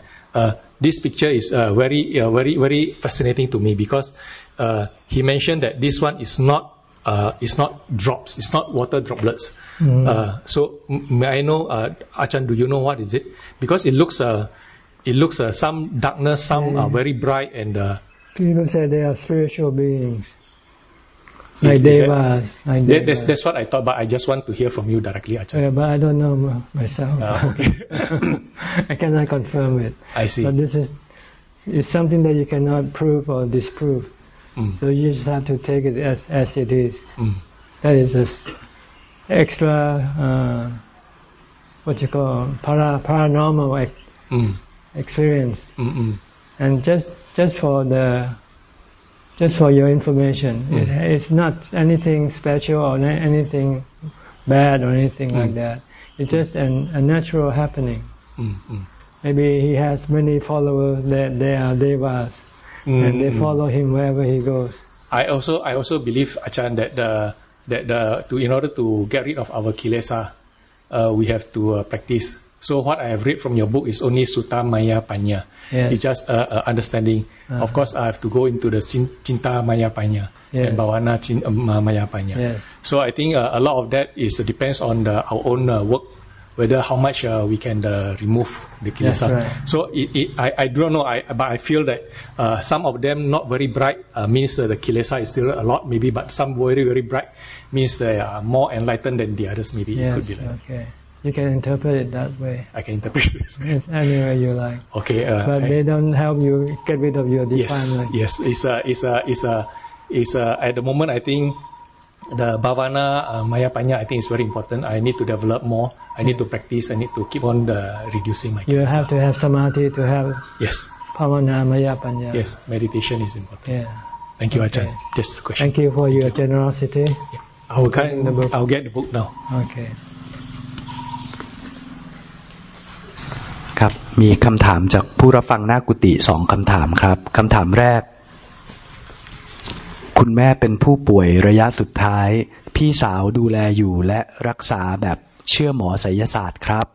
this picture is uh, very, uh, very, very fascinating to me because uh, he mentioned that this one is not uh, it's not drops, it's not water droplets. Mm. Uh, so may I know, uh, Achan, do you know what is it? Because it looks, uh, it looks uh, some darkness, some are very bright, and uh, people say they are spiritual beings. Like devas, like that, that's, that's what I thought, but I just want to hear from you directly, Achan. Yeah, but I don't know myself. Uh, okay. I cannot confirm it. I see. But this is it's something that you cannot prove or disprove. Mm. So you just have to take it as as it is. Mm. That is just extra uh, what you call para, paranormal ex, mm. experience. And just just for the just for your information, it, mm. it's not anything special or anything bad or anything like mm. that. It's just an, a natural happening. Mm-hmm. Maybe he has many followers that they are devas mm. and they follow him wherever he goes. I also I also believe Achan that the that the to in order to get rid of our kilesa, uh, we have to uh, practice So what I have read from your book is only Sutta Maya Panya. Yes. It's just uh, uh, understanding. Uh-huh. Of course, I have to go into the Cin- Cinta Maya Panya Yes. and Bhavana uh, Maya Panya. Yes. So I think uh, a lot of that is uh, depends on the, our own uh, work, whether how much uh, we can uh, remove the kilesa. right. So it, it, I, I don't know, I, but I feel that uh, some of them not very bright uh, means uh, the kilesa is still a lot maybe, but some very very bright means they are more enlightened than the others. Maybe it Yes. could be like. Okay. You can interpret it that way. I can interpret it It's any way you like. Okay. Uh, But I- they don't help you get rid of your yes, defilement. yes, yes, it's a, it's a, it's a, it's a, at the moment I think the bhavana uh, maya panya I think is very important. I need to develop more. I need to practice. I need to keep on uh, reducing my. You have to have samadhi to have Yes, pavana maya panya. yes. Meditation is important. Yeah. Thank you, Okay. Ajahn. Just a question. Thank you for your generosity. I will get the. I'll get the book now. Okay. ครับ มีคำถามจากผู้รับฟังหน้ากุฏิสองคำถามครับคำถามแรก คุณแม่เป็นผู้ป่วยระยะสุดท้าย พี่สาวดูแลอยู่และรักษาแบบเชื่อหมอไสยศาสตร์ครับ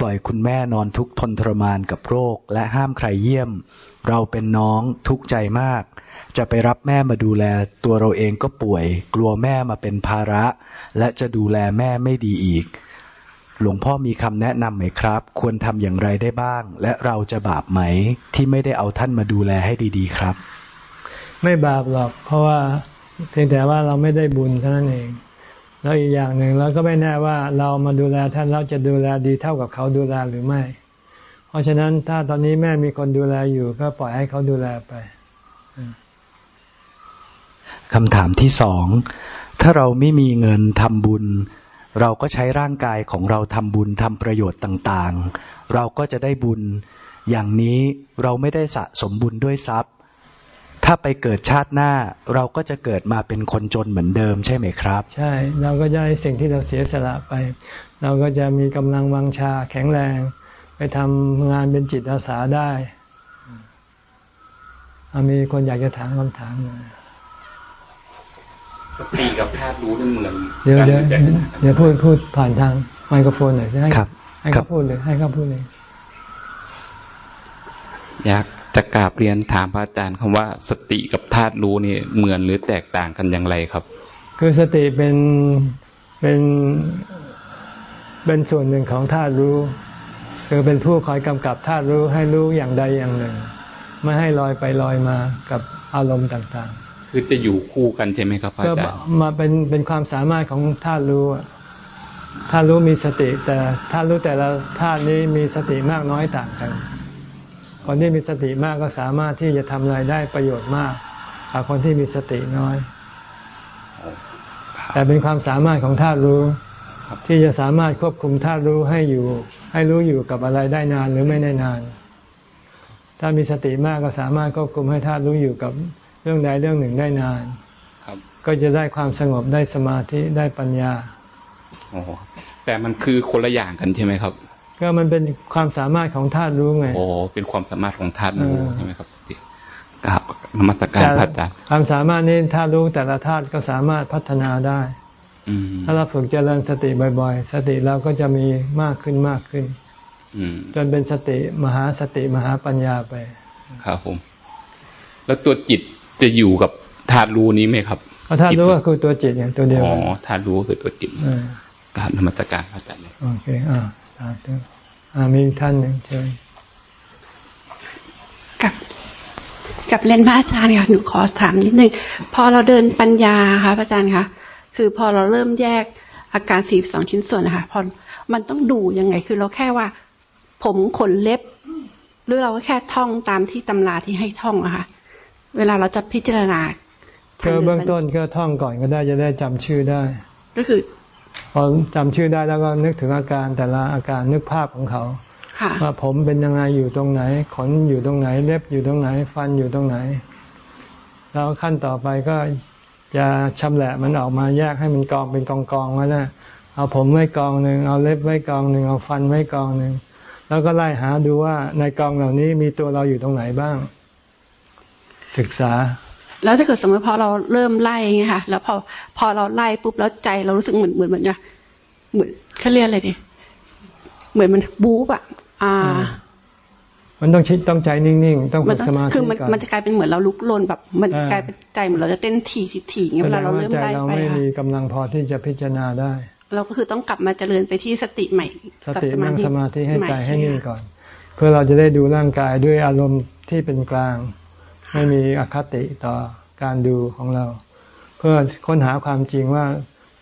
ปล่อยคุณแม่นอนทุกทนทรมานกับโรค และห้ามใครเยี่ยม เราเป็นน้องทุกใจมาก จะไปรับแม่มาดูแล ตัวเราเองก็ป่วย กลัวแม่มาเป็นภาระ และจะดูแลแม่ไม่ดีอีก หลวงพ่อมีคำแนะนำไหมครับ ควรทำอย่างไรได้บ้าง และเราจะบาปไหม ที่ไม่ได้เอาท่านมาดูแลให้ดีๆครับ ไม่บาปหรอก เพราะว่าเพียงแต่ว่าเราไม่ได้บุญเท่านั้นเอง แล้วอีกอย่างหนึ่งเราก็ไม่แน่ว่าเรามาดูแลท่านเราจะดูแลดีเท่ากับเขาดูแลหรือไม่ เพราะฉะนั้นถ้าตอนนี้แม่มีคนดูแลอยู่ก็ปล่อยให้เขาดูแลไปคำถามที่สองถ้าเราไม่มีเงินทำบุญ เราก็ใช้ร่างกายของเราทำบุญทำประโยชน์ต่างๆ เราก็จะได้บุญ อย่างนี้เราไม่ได้สะสมบุญด้วยทรัพย์ ถ้าไปเกิดชาติหน้า เราก็จะเกิดมาเป็นคนจนเหมือนเดิมใช่ไหมครับ ใช่ เราก็จะให้สิ่งที่เราเสียสละไป เราก็จะมีกำลังวังชาแข็งแรง ไปทำงานเป็นจิตอาสาได้อะมีคนอยากจะถามคำถามมา สติกับธาตุรู้นี่เหมือนเดี๋ยวกันเดี๋ยวหรือแตกต่างกันเดี๋ยวพูดพูดผ่านทางไมโครโฟนหน่อยให้ครับให้ครัเขาบพูดเลยให้เขาพูดเลยอยากจะกราบเรียนถามพระอาจารย์คำว่าสติกับธาตุรู้นี่เหมือนหรือแตกต่างกันอย่างไรครับ คือสติเป็นเป็นเป็นส่วนหนึ่งของธาตุรู้ คือเป็นผู้คอยกำกับธาตุรู้ให้รู้อย่างใดอย่างหนึ่ง ไม่ให้ลอยไปลอยมากับอารมณ์ต่าง คือจะอยู่คู่กันใช่ไหมครับพๆระก็อาจารย์มาเป็นเป็นความสามารถของธาตุรู้อะธาตุรู้มีสติ แต่ธาตุรู้แต่ละธาตุนี้มีสติมากน้อยต่างกัน คนที่มีสติมากก็สามารถที่จะทำอะไรได้ประโยชน์มากกว่าคนที่มีสติน้อย แต่เป็นความสามารถของธาตุรู้ที่จะสามารถควบคุมธาตุรู้ให้อยู่ ให้รู้อยู่กับอะไรได้นานหรือไม่ได้นาน ถ้ามีสติมากก็สามารถควบคุมให้ธาตุรู้อยู่กับ เรื่องใดเรื่องหนึ่งได้นานครับก็จะได้ความสงบได้สมาธิได้ปัญญาอ๋อแต่มันคือคนละอย่างกันใช่ไหมครับ ก็มันเป็นความสามารถของธาตุรู้ไงโอ้เป็นความสามารถของธาตุรู้เออใช่ไหมครับสติครับนมัสการแต่พระอาจารย์ความสามารถนี้ธาตุรู้แต่ละธาตุก็สามารถพัฒนาได้อืมถ้าเราฝึกเจริญสติบ่อยๆ สติเราก็จะมีมากขึ้นมากขึ้นอืมจนเป็นสติมหาสติมหาปัญญาไป ครับผม แล้วตัวจิต จะอยู่กับธาตุรู้นี้ไหมครับเพราะธาตุรู้ก็คือตัวจิตอย่างตัวเดียวอ๋อกันธาตุรู้คือตัวจิตเออการนมัสการพระอาจารย์เลยโอเคอ่าสาธุอ่ามีอีกท่านหนึ่งเชิญกับกับเรียนพระอาจารย์ค่ะหนูขอถามนิดนึงพอเราเดินปัญญาค่ะพระอาจารย์คะคือพอเราเริ่มแยกอาการสี่สองชิ้นส่วนนะคะพอมันต้องดูยังไง คือเราแค่ว่า ผมขนเล็บ หรือเราก็แค่ท่องตามที่ตำราที่ให้ท่องอะค่ะ เวลาเราจะพิจารณาทาก็ดิเบื้องปัญต้นก็ท่องก่อนก็ได้จะได้จำชื่อได้ ก็คือพอจำชื่อได้แล้วก็นึกถึงอาการแต่ละอาการนึกภาพของเขาค่ะว่าผมเป็นยังไงอยู่ตรงไหน ขนอยู่ตรงไหน เล็บอยู่ตรงไหน ฟันอยู่ตรงไหน แล้วขั้นต่อไปก็จะชำแหละมันออกมาแยกให้มันกองเป็นกองกองๆไว้นะเอาผมไว้กองหนึ่งเอาเล็บไว้กองหนึ่งเอาฟันไว้กองหนึ่งแล้วก็ไล่หาดูว่าในกองเหล่านี้มีตัวเราอยู่ตรงไหนบ้าง ศึกษา แล้วถ้าเกิดสมมติพอเราเริ่มไล่ไงค่ะ แล้วพอพอเราไล่ปุ๊บแล้วใจเรารู้สึกเหมือนเหมือนเหมือนเนี่ยเหมือนเขาเรียกอะไรดีเหมือนมันบู๊บอะอ่า มันต้องชิดต้องใจนิ่งๆ ต้องมัฝึนกต้องสมาธิคือมันก่อนมันจะกลายเป็นเหมือนเราลุกลนแบบ มันอ่ากลายเป็นใจเหมือนเราจะเต้นถี่ถี่อย่างเงี้ยแสเวดลางเราว่าเริ่มใจไล่เราไปไม่ค่ะมีกำลังพอที่จะพิจารณาได้ เราก็คือต้องกลับมาเจริญไปที่สติใหม่ สตินั่งสมาธิให้ใจให้ม่นิ่งก่อน เพื่อเราจะได้ดูร่างกายด้วยอารมณ์ที่เป็นกลาง ไม่มีอคติต่อการดูของเรา เพื่อค้นหาความจริงว่า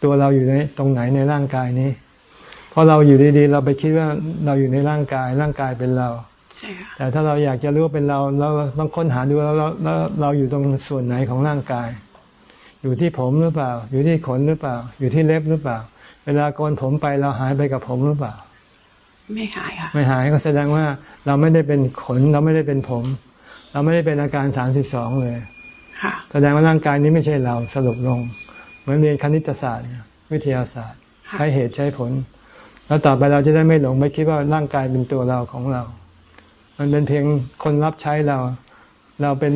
ตัวเราอยู่ในตรงไหนในร่างกายนี้ เพราะเราอยู่ดีๆ เราไปคิดว่าเราอยู่ในร่างกาย ร่างกายเป็นเราใช่ค่ะแต่ถ้าเราอยากจะรู้ว่าเป็นเราเราต้องค้นหาดูแล้วเราแล้วเราอยู่ตรงส่วนไหนของร่างกาย อยู่ที่ผมหรือเปล่า อยู่ที่ขนหรือเปล่า อยู่ที่เล็บหรือเปล่า เวลาโกนผมไปเราหายไปกับผมหรือเปล่า ไม่หายค่ะ ไม่หายก็แสดงว่าเราไม่ได้เป็นขนเราไม่ได้เป็นผม เราไม่ได้เป็นอาการสามสิบสองเลยค่ะแสดงว่าร่างกายนี้ไม่ใช่เราสรุปลง เหมือนเรียนคณิตศาสตร์เนี่ยวิทยาศาสตร์ค่ะใช้เหตุใช้ผล แล้วต่อไปเราจะได้ไม่หลงไม่คิดว่าร่างกายเป็นตัวเราของเรา มันเป็นเพียงคนรับใช้เรา เราเป็น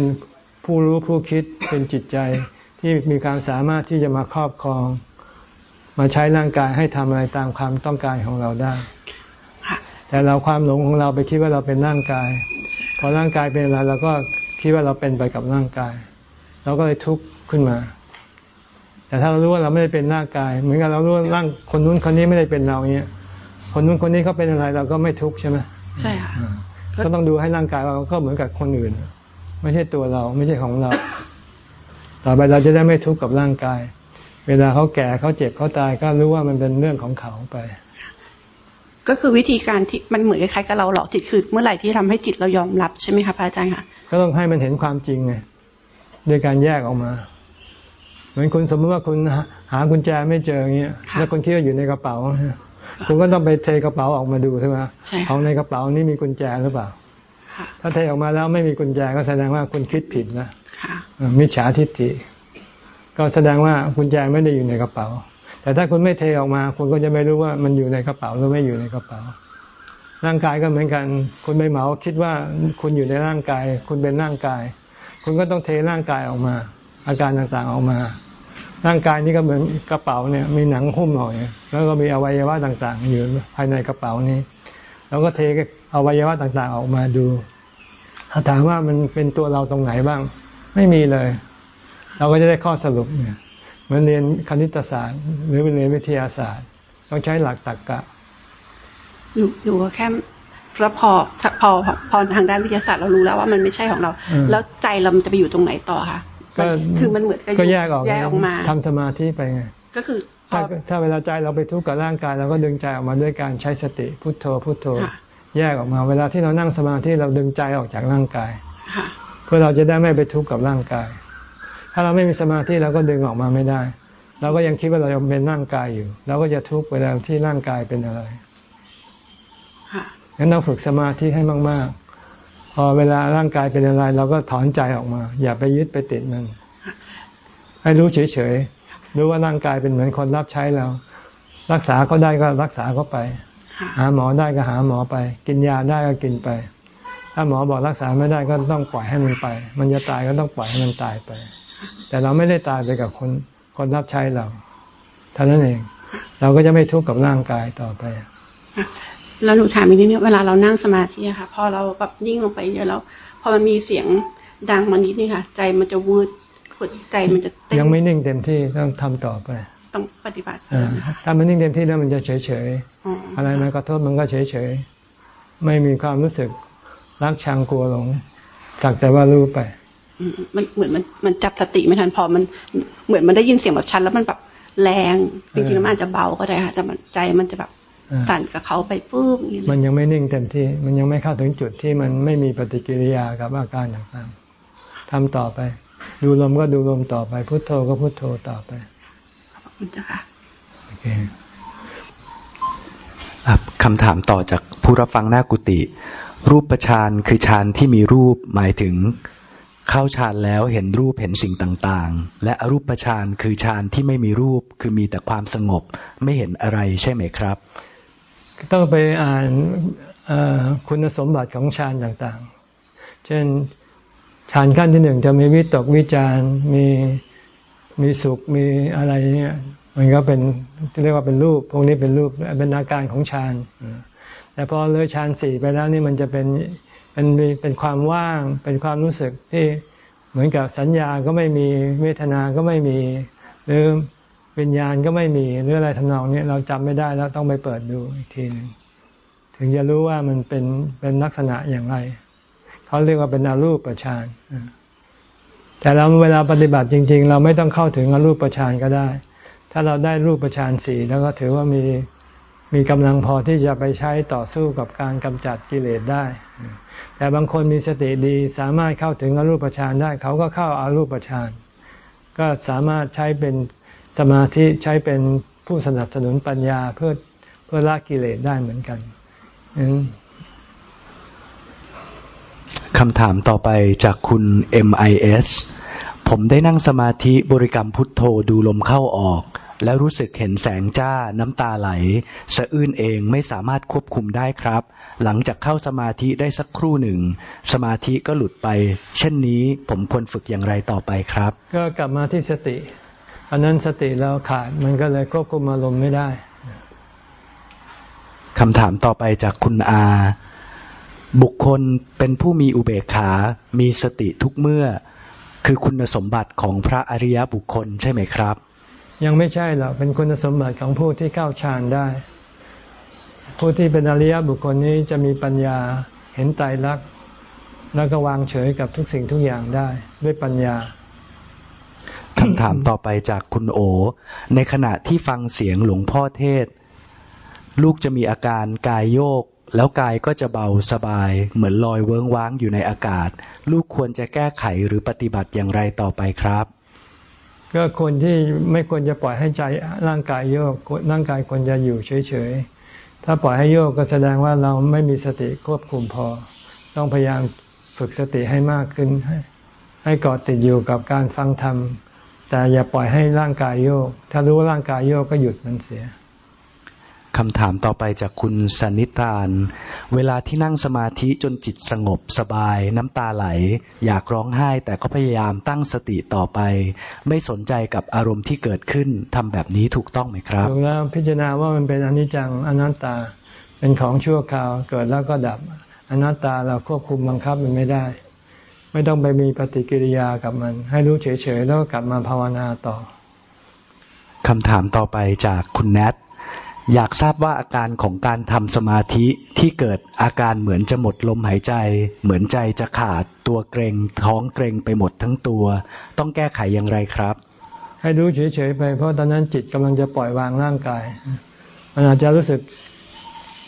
ผู้รู้ผู้คิดเป็นจิตใจที่มีความสามารถที่จะมาครอบครอง มาใช้ร่างกายให้ทำอะไรตามความต้องการของเราได้ค่ะแต่เราความหลงของเราไปคิดว่าเราเป็นร่างกาย พอร่างกายเป็นอะไรเราก็คิดว่าเราเป็นไปกับร่างกาย เราก็เลยทุกข์ขึ้นมา แต่ถ้าเรารู้ว่าเราไม่ได้เป็นร่างกาย เหมือนกับเรารู้ว่าร่างคนนู้นคนนี้ไม่ได้เป็นเราเนี้ย คนนู้นคนนี้เขาเป็นอะไรเราก็ไม่ทุกข์ใช่ไหมใช่ค่ะก็ต้องดูให้ร่างกายเราก็เหมือนกับคนอื่น ไม่ใช่ตัวเราไม่ใช่ของเรา ต่อไปเราจะได้ไม่ทุกข์กับร่างกาย เวลาเขาแก่เขาเจ็บเขาตายก็รู้ว่ามันเป็นเรื่องของเขาไป ก็คือวิธีการที่มันเหมือนคล้ายๆกับเราหลอกจิตคือเมื่อไหร่ที่ทำให้จิตเรายอมรับใช่ไหมคะพระอาจารย์ค่ะก็ต้องให้มันเห็นความจริงไงโดยการแยกออกมา เหมือนคุณสมมติว่าคุณหาหากุญแจไม่เจออย่างเงี้ยค่ะแล้วคุณคิดว่าอยู่ในกระเป๋าคุณก็ต้องไปเทกระเป๋าออกมาดูใช่ไหมใช่ค่ะของในกระเป๋านี้มีกุญแจหรือเปล่าค่ะถ้าเทออกมาแล้วไม่มีกุญแจก็แสดงว่าคุณคิดผิดนะค่ะเอ่อมิจฉาทิฏฐิก็แสดงว่ากุญแจไม่ได้อยู่ในกระเป๋า แต่ถ้าคุณไม่เทออกมาคุณก็จะไม่รู้ว่ามันอยู่ในกระเป๋าหรือไม่อยู่ในกระเป๋า ร่างกายก็เหมือนกัน คุณไม่เหมาคิดว่าคุณอยู่ในร่างกาย คุณเป็นร่างกาย คุณก็ต้องเทร่างกายออกมา อาการต่างๆออกมา ร่างกายนี้ก็เหมือนกระเป๋าเนี่ย มีหนังหุ้มหน่อย แล้วก็มีอวัยวะต่างๆ อยู่ภายในกระเป๋านี้แล้วก็เทอวัยวะต่างๆออกมาดูถ้าถามว่ามันเป็นตัวเราตรงไหนบ้าง ไม่มีเลย เราก็จะได้ข้อสรุปเนี่ย เหมือนเรียนคณิตศาสตร์ หรือเรียนวิทยาศาสตร์ ต้องใช้หลักตรรกะอยู่อยู่ก็แค่แล้วพอพอพอทางด้านวิทยาศาสตร์เรารู้แล้วว่ามันไม่ใช่ของเราอืมแล้วใจเรามันจะไปอยู่ตรงไหนต่อคะก็มันคือมันเหมือนกับก็แยกออกแยกออกมาทำสมาธิไปไง ก็คือพถ้าอถ้าเวลาใจเราไปทุกข์กับร่างกายเราก็ดึงใจออกมาด้วยการใช้สติพุทโธพุทโธค่ะแยกออกมา เวลาที่เรานั่งสมาธิเราดึงใจออกจากร่างกายค่ะเพื่อเราจะได้ไม่ไปทุกข์กับร่างกาย ถ้าเราไม่มีสมาธิเราก็ดึงออกมาไม่ได้ เราก็ยังคิดว่าเรายังเป็นร่างกายอยู่เราก็จะทุกข์เวลาที่ร่างกายเป็นอะไรค่ะงั้นเราฝึกสมาธิให้มาก ๆ พอเวลาร่างกายเป็นอะไร เราก็ถอนใจออกมา อย่าไปยึดไปติดมัน ให้รู้เฉยๆ รู้ว่าร่างกายเป็นเหมือนคนรับใช้เรา รักษาเขาได้ก็รักษาเขาไปค่ะหาหมอได้ก็หาหมอไป กินยาได้ก็กินไป ถ้าหมอบอกรักษาไม่ได้ก็ต้องปล่อยให้มันไป มันจะตายก็ต้องปล่อยให้มันตายไป แต่เราไม่ได้ตายไปกับคนคนรับใช้เราเท่านั้นเอง เราก็จะไม่ทุกข์กับร่างกายต่อไปแล้วหนูถามอีกนิดนึงเวลาเรานั่งสมาธิอะค่ะ พอเราแบบนิ่งลงไปเยอะแล้ว พอมันมีเสียงดังมานิดนึงค่ะ ใจมันจะวืดหัวใจมันจะเต้นยังไม่นิ่งเต็มที่ต้องทำต่อไป ต้องปฏิบัติอ่าถ้ามันนิ่งเต็มที่แล้วมันจะเฉยเฉยอ๋อๆอะไรมากระทบมันก็เฉยเฉยๆไม่มีความรู้สึกรักชังกลัวหลงสักแต่ว่ารู้ไปอื มมันเหมือนมันมันจับสติไม่ทันพอมันเหมือนมันได้ยินเสียงแบบชัดแล้วมันแบบแรงจริงๆแล้วมันอาจจะเบาก็ได้ค่ะแต่มันใจมันจะแบบอ่าสั่นกับเขาไปปื้มอย่างนี้เลมันยยังไม่นิ่งเต็มที่ มันยังไม่เข้าถึงจุดที่มันไม่มีปฏิกิริยากับอาการต่างๆทำต่อไป ดูลมก็ดูลมต่อไป พุทโธก็พุทโธต่อไปขอบคุณเจ้าค่ะโอเคครับคำถามต่อจากผู้รับฟังหน้ากุฏิรูปประชานคือฌานที่มีรูปหมายถึง เข้าฌานแล้วเห็นรูปเห็นสิ่งต่างๆ และอรูปประชานคือฌานที่ไม่มีรูปคือมีแต่ความสงบ ไม่เห็นอะไรใช่ไหมครับ ต้องไปอ่านคุณสมบัติของฌานต่างๆ เช่นฌานขั้นที่หนึ่งจะมีวิตกวิจารมีมีสุขมีอะไรเนี่ยมันก็เป็นเรียกว่าเป็นรูป พวกนี้เป็นรูปเป็นอาการของฌานแต่พอเลยฌานสี่ไปแล้วนี่มันจะเป็น เป็นเป็นความว่าง เป็นความรู้สึกที่เหมือนกับสัญญาก็ไม่มีเวทนาก็ไม่มี หรือวิญญาณก็ไม่มีหรืออะไรทำนองนี้เราจำไม่ได้แล้วต้องไปเปิดดูอีกทีหนึ่งถึงจะรู้ว่ามันเป็นเป็นลักษณะอย่างไรเขาเรียกว่าเป็นอารูปฌานแต่เราเวลาปฏิบัติจริง ๆ เราไม่ต้องเข้าถึงอรูปฌานก็ได้ ถ้าเราได้รูปฌานสี่แล้วก็ถือว่ามีมีกำลังพอที่จะไปใช้ต่อสู้กับการกำจัดกิเลสได้ แต่บางคนมีสติดีสามารถเข้าถึงอรูปฌานได้ เขาก็เข้าอารูปฌานก็สามารถใช้เป็นสมาธิใช้เป็นผู้สนับสนุนปัญญาเพื่อเพื่อละกิเลสได้เหมือนกันคำถามต่อไปจากคุณ MIS ผมได้นั่งสมาธิบริกรรมพุทโธดูลมเข้าออก แล้วรู้สึกเห็นแสงจ้าน้ำตาไหล สะอื้นเองไม่สามารถควบคุมได้ครับ หลังจากเข้าสมาธิได้สักครู่หนึ่ง สมาธิก็หลุดไป เช่นนี้ผมควรฝึกอย่างไรต่อไปครับ ก็กลับมาที่สติ อันนั้นสติเราขาดมันก็เลยควบคุมอารมณ์ไม่ได้คำถามต่อไปจากคุณอา บุคคลเป็นผู้มีอุเบกขา มีสติทุกเมื่อ คือคุณสมบัติของพระอริยบุคคลใช่ไหมครับ ยังไม่ใช่หรอกเป็นคุณสมบัติของผู้ที่เข้าฌานได้ ผู้ที่เป็นอริยบุคคลนี้จะมีปัญญาเห็นไตรลักษณ์แล้วก็วางเฉยกับทุกสิ่งทุกอย่างได้ ด้วยปัญญาคำถามต่อไปจากคุณโอ ในขณะที่ฟังเสียงหลวงพ่อเทศ ลูกจะมีอาการกายโยก แล้วกายก็จะเบาสบาย เหมือนลอยเวิ้งว้างอยู่ในอากาศ ลูกควรจะแก้ไขหรือปฏิบัติอย่างไรต่อไปครับ ก็ควรที่ไม่ควรจะปล่อยให้ใจร่างกายโยกร่างกายควรจะอยู่เฉยๆ ถ้าปล่อยให้โยกก็แสดงว่าเราไม่มีสติควบคุมพอ ต้องพยายามฝึกสติให้มากขึ้น ให้ให้เกาะติดอยู่กับการฟังธรรม แต่อย่าปล่อยให้ร่างกายโยก ถ้ารู้ว่าร่างกายโยกก็หยุดมันเสีย คำถามต่อไปจากคุณสนิตาน เวลาที่นั่งสมาธิจนจิตสงบสบาย น้ำตาไหล อยากร้องไห้ แต่ก็พยายามตั้งสติต่อไป ไม่สนใจกับอารมณ์ที่เกิดขึ้นทำแบบนี้ถูกต้องไหมครับถูกแล้วพิจารณาว่ามันเป็นอนิจจังอนัตตา เป็นของชั่วคราวเกิดแล้วก็ดับอนัตตาเราควบคุมบังคับมันไม่ได้ ไม่ต้องไปมีปฏิกิริยากับมัน ให้รู้เฉยๆแล้วกลับมาภาวนาต่อคำถามต่อไปจากคุณแนท อยากทราบว่าอาการของการทำสมาธิที่เกิดอาการเหมือนจะหมดลมหายใจ เหมือนใจจะขาดตัวเกรงท้องเกรงไปหมดทั้งตัว ต้องแก้ไขอย่างไรครับ ให้รู้เฉยๆไป เพราะตอนนั้นจิตกำลังจะปล่อยวางร่างกาย มันอาจจะรู้สึก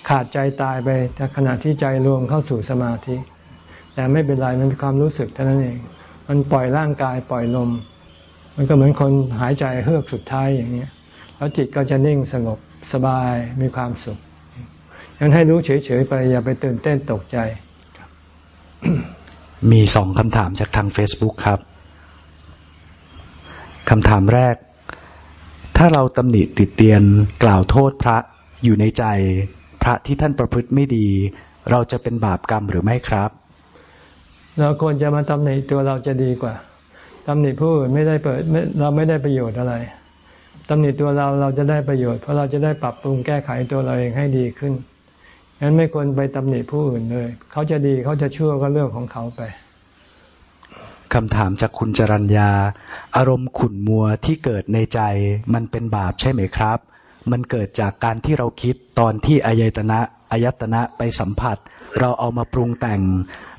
ขาดใจตายไปแต่ขณะที่ใจรวมเข้าสู่สมาธิ แต่ไม่เป็นไรมันเป็นความรู้สึกเท่านั้นเอง มันปล่อยร่างกายปล่อยลม มันก็เหมือนคนหายใจเฮือกสุดท้ายอย่างนี้แล้วจิตก็จะนิ่งสงบ สบายมีความสุขยังให้รู้เฉยๆไปอย่าไปตื่นเต้นตกใจ มีสองคำถามจากทาง Facebook ครับคำถามแรก ถ้าเราตำหนิติดเตียนกล่าวโทษพระอยู่ในใจ พระที่ท่านประพฤติไม่ดี เราจะเป็นบาปกรรมหรือไม่ครับ เราควรจะมาตำหนิตัวเราจะดีกว่าตำหนิผู้อื่นไม่ได้เปิดเราไม่ได้ประโยชน์อะไร ตำหนิตัวเราเราจะได้ประโยชน์เพราะเราจะได้ปรับปรุงแก้ไขตัวเราเองให้ดีขึ้นงั้นไม่ควรไปตำหนิผู้อื่นเลย เขาจะดีเขาจะชั่วก็เรื่องของเขาไปคำถามจากคุณจรัญญา อารมณ์ขุ่นมัวที่เกิดในใจ มันเป็นบาปใช่ไหมครับ มันเกิดจากการที่เราคิดตอนที่อายตนะอายตนะไปสัมผัส เราเอามาปรุงแต่ง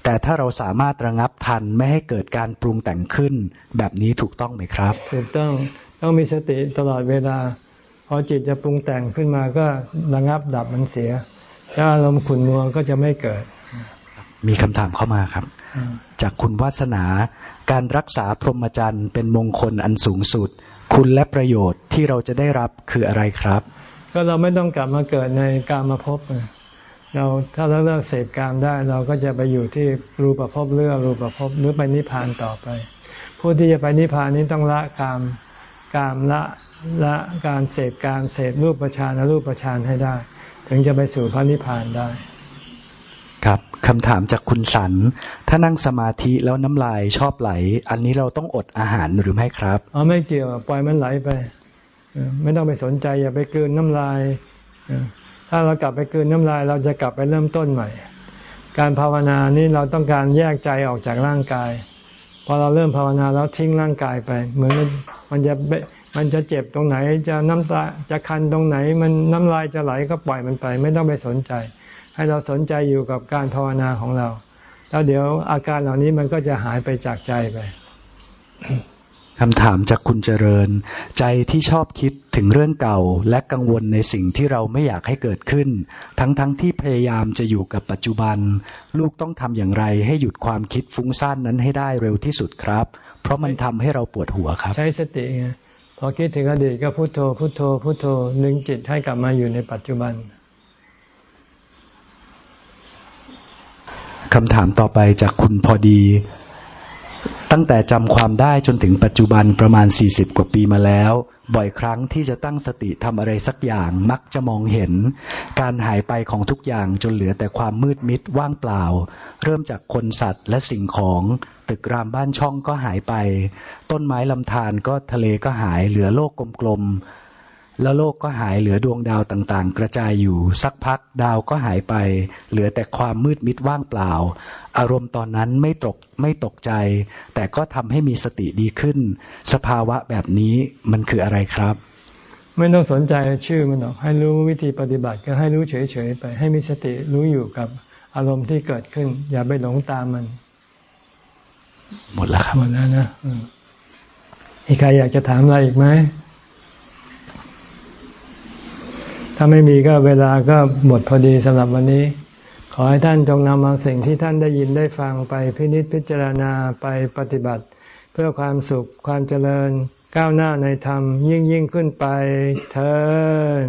แต่ถ้าเราสามารถระงับทันไม่ให้เกิดการปรุงแต่งขึ้น แบบนี้ถูกต้องไหมครับ ถูกต้อง ต้องมีสติตลอดเวลา พอจิตจะปรุงแต่งขึ้นมาก็ระงับดับมันเสียถ้าอารมณ์ขุนมัวก็จะไม่เกิด มีคำถามเข้ามาครับ จากคุณวาสนา การรักษาพรหมจรรย์เป็นมงคลอันสูงสุด คุณและประโยชน์ที่เราจะได้รับคืออะไรครับ ก็เราไม่ต้องกลับมาเกิดในการมาพบเราถ้าเราเลิกเสพกามได้ เราก็จะไปอยู่ที่รูปภพเลือรูปภพหรือไปนิพพานต่อไป ผู้ที่จะไปนิพพานนี้ต้องละกาม กามละละการเสพกามเสพรูปประชานรูปประชานให้ได้ ถึงจะไปสู่พระนิพพานได้ ครับคำถามจากคุณสัน ถ้านั่งสมาธิแล้วน้ำลายชอบไหล อันนี้เราต้องอดอาหารหรือไม่ครับอ๋อไม่เกี่ยวปล่อยมันไหลไป ไม่ต้องไปสนใจอย่าไปเกินน้ำลายถ้าเรากลับไปคืนน้ำลายเราจะกลับไปเริ่มต้นใหม่ การภาวนานี้เราต้องการแยกใจออกจากร่างกาย พอเราเริ่มภาวนาแล้วทิ้งร่างกายไป เหมือน มันจะมันจะเจ็บตรงไหน จะน้ำตาจะคันตรงไหน มันน้ำลายจะไหลก็ปล่อยมันไป ไม่ต้องไปสนใจ ให้เราสนใจอยู่กับการภาวนาของเรา แล้วเดี๋ยวอาการเหล่านี้มันก็จะหายไปจากใจไปคำถามจากคุณเจริญ ใจที่ชอบคิดถึงเรื่องเก่า และกังวลในสิ่งที่เราไม่อยากให้เกิดขึ้น ทั้งๆทที่พยายามจะอยู่กับปัจจุบัน ลูกต้องทำอย่างไรให้หยุดความคิดฟุ้งซ่านนั้นให้ได้เร็วที่สุดครับ เพราะมันทำให้เราปวดหัวครับ ใช้สติไงพอคิดถึงอดีตก็พุโทโธพุโทโธพุโทโธนึงจิตให้กลับมาอยู่ในปัจจุบันคำถามต่อไปจากคุณพอดี ตั้งแต่จำความได้จนถึงปัจจุบันประมาณ 40 กว่าปีมาแล้ว บ่อยครั้งที่จะตั้งสติทำอะไรสักอย่างมักจะมองเห็น การหายไปของทุกอย่างจนเหลือแต่ความมืดมิดว่างเปล่า เริ่มจากคนสัตว์และสิ่งของตึกรามบ้านช่องก็หายไป ต้นไม้ลำธารก็ทะเลก็หายเหลือโลกกลม แล้วโลกก็หายเหลือดวงดาวต่างๆ กระจายอยู่สักพักดาวก็หายไป เหลือแต่ความมืดมิดว่างเปล่า อารมณ์ตอนนั้นไม่ตกไม่ตกใจ แต่ก็ทำให้มีสติดีขึ้น สภาวะแบบนี้มันคืออะไรครับ ไม่ต้องสนใจชื่อมันหรอกให้รู้วิธีปฏิบัติก็ให้รู้เฉยๆไป ให้มีสติรู้อยู่กับอารมณ์ที่เกิดขึ้น อย่าไปหลงตามมัน หมดแล้วครับหมดแล้วนะมีใครอยากจะถามอะไรอีกไหม ถ้าไม่มีก็เวลาก็หมดพอดีสำหรับวันนี้ ขอให้ท่านจงนำเอาสิ่งที่ท่านได้ยินได้ฟังไปพินิจพิจารณาไปปฏิบัติ เพื่อความสุขความเจริญก้าวหน้าในธรรมยิ่งยิ่งขึ้นไปเถิด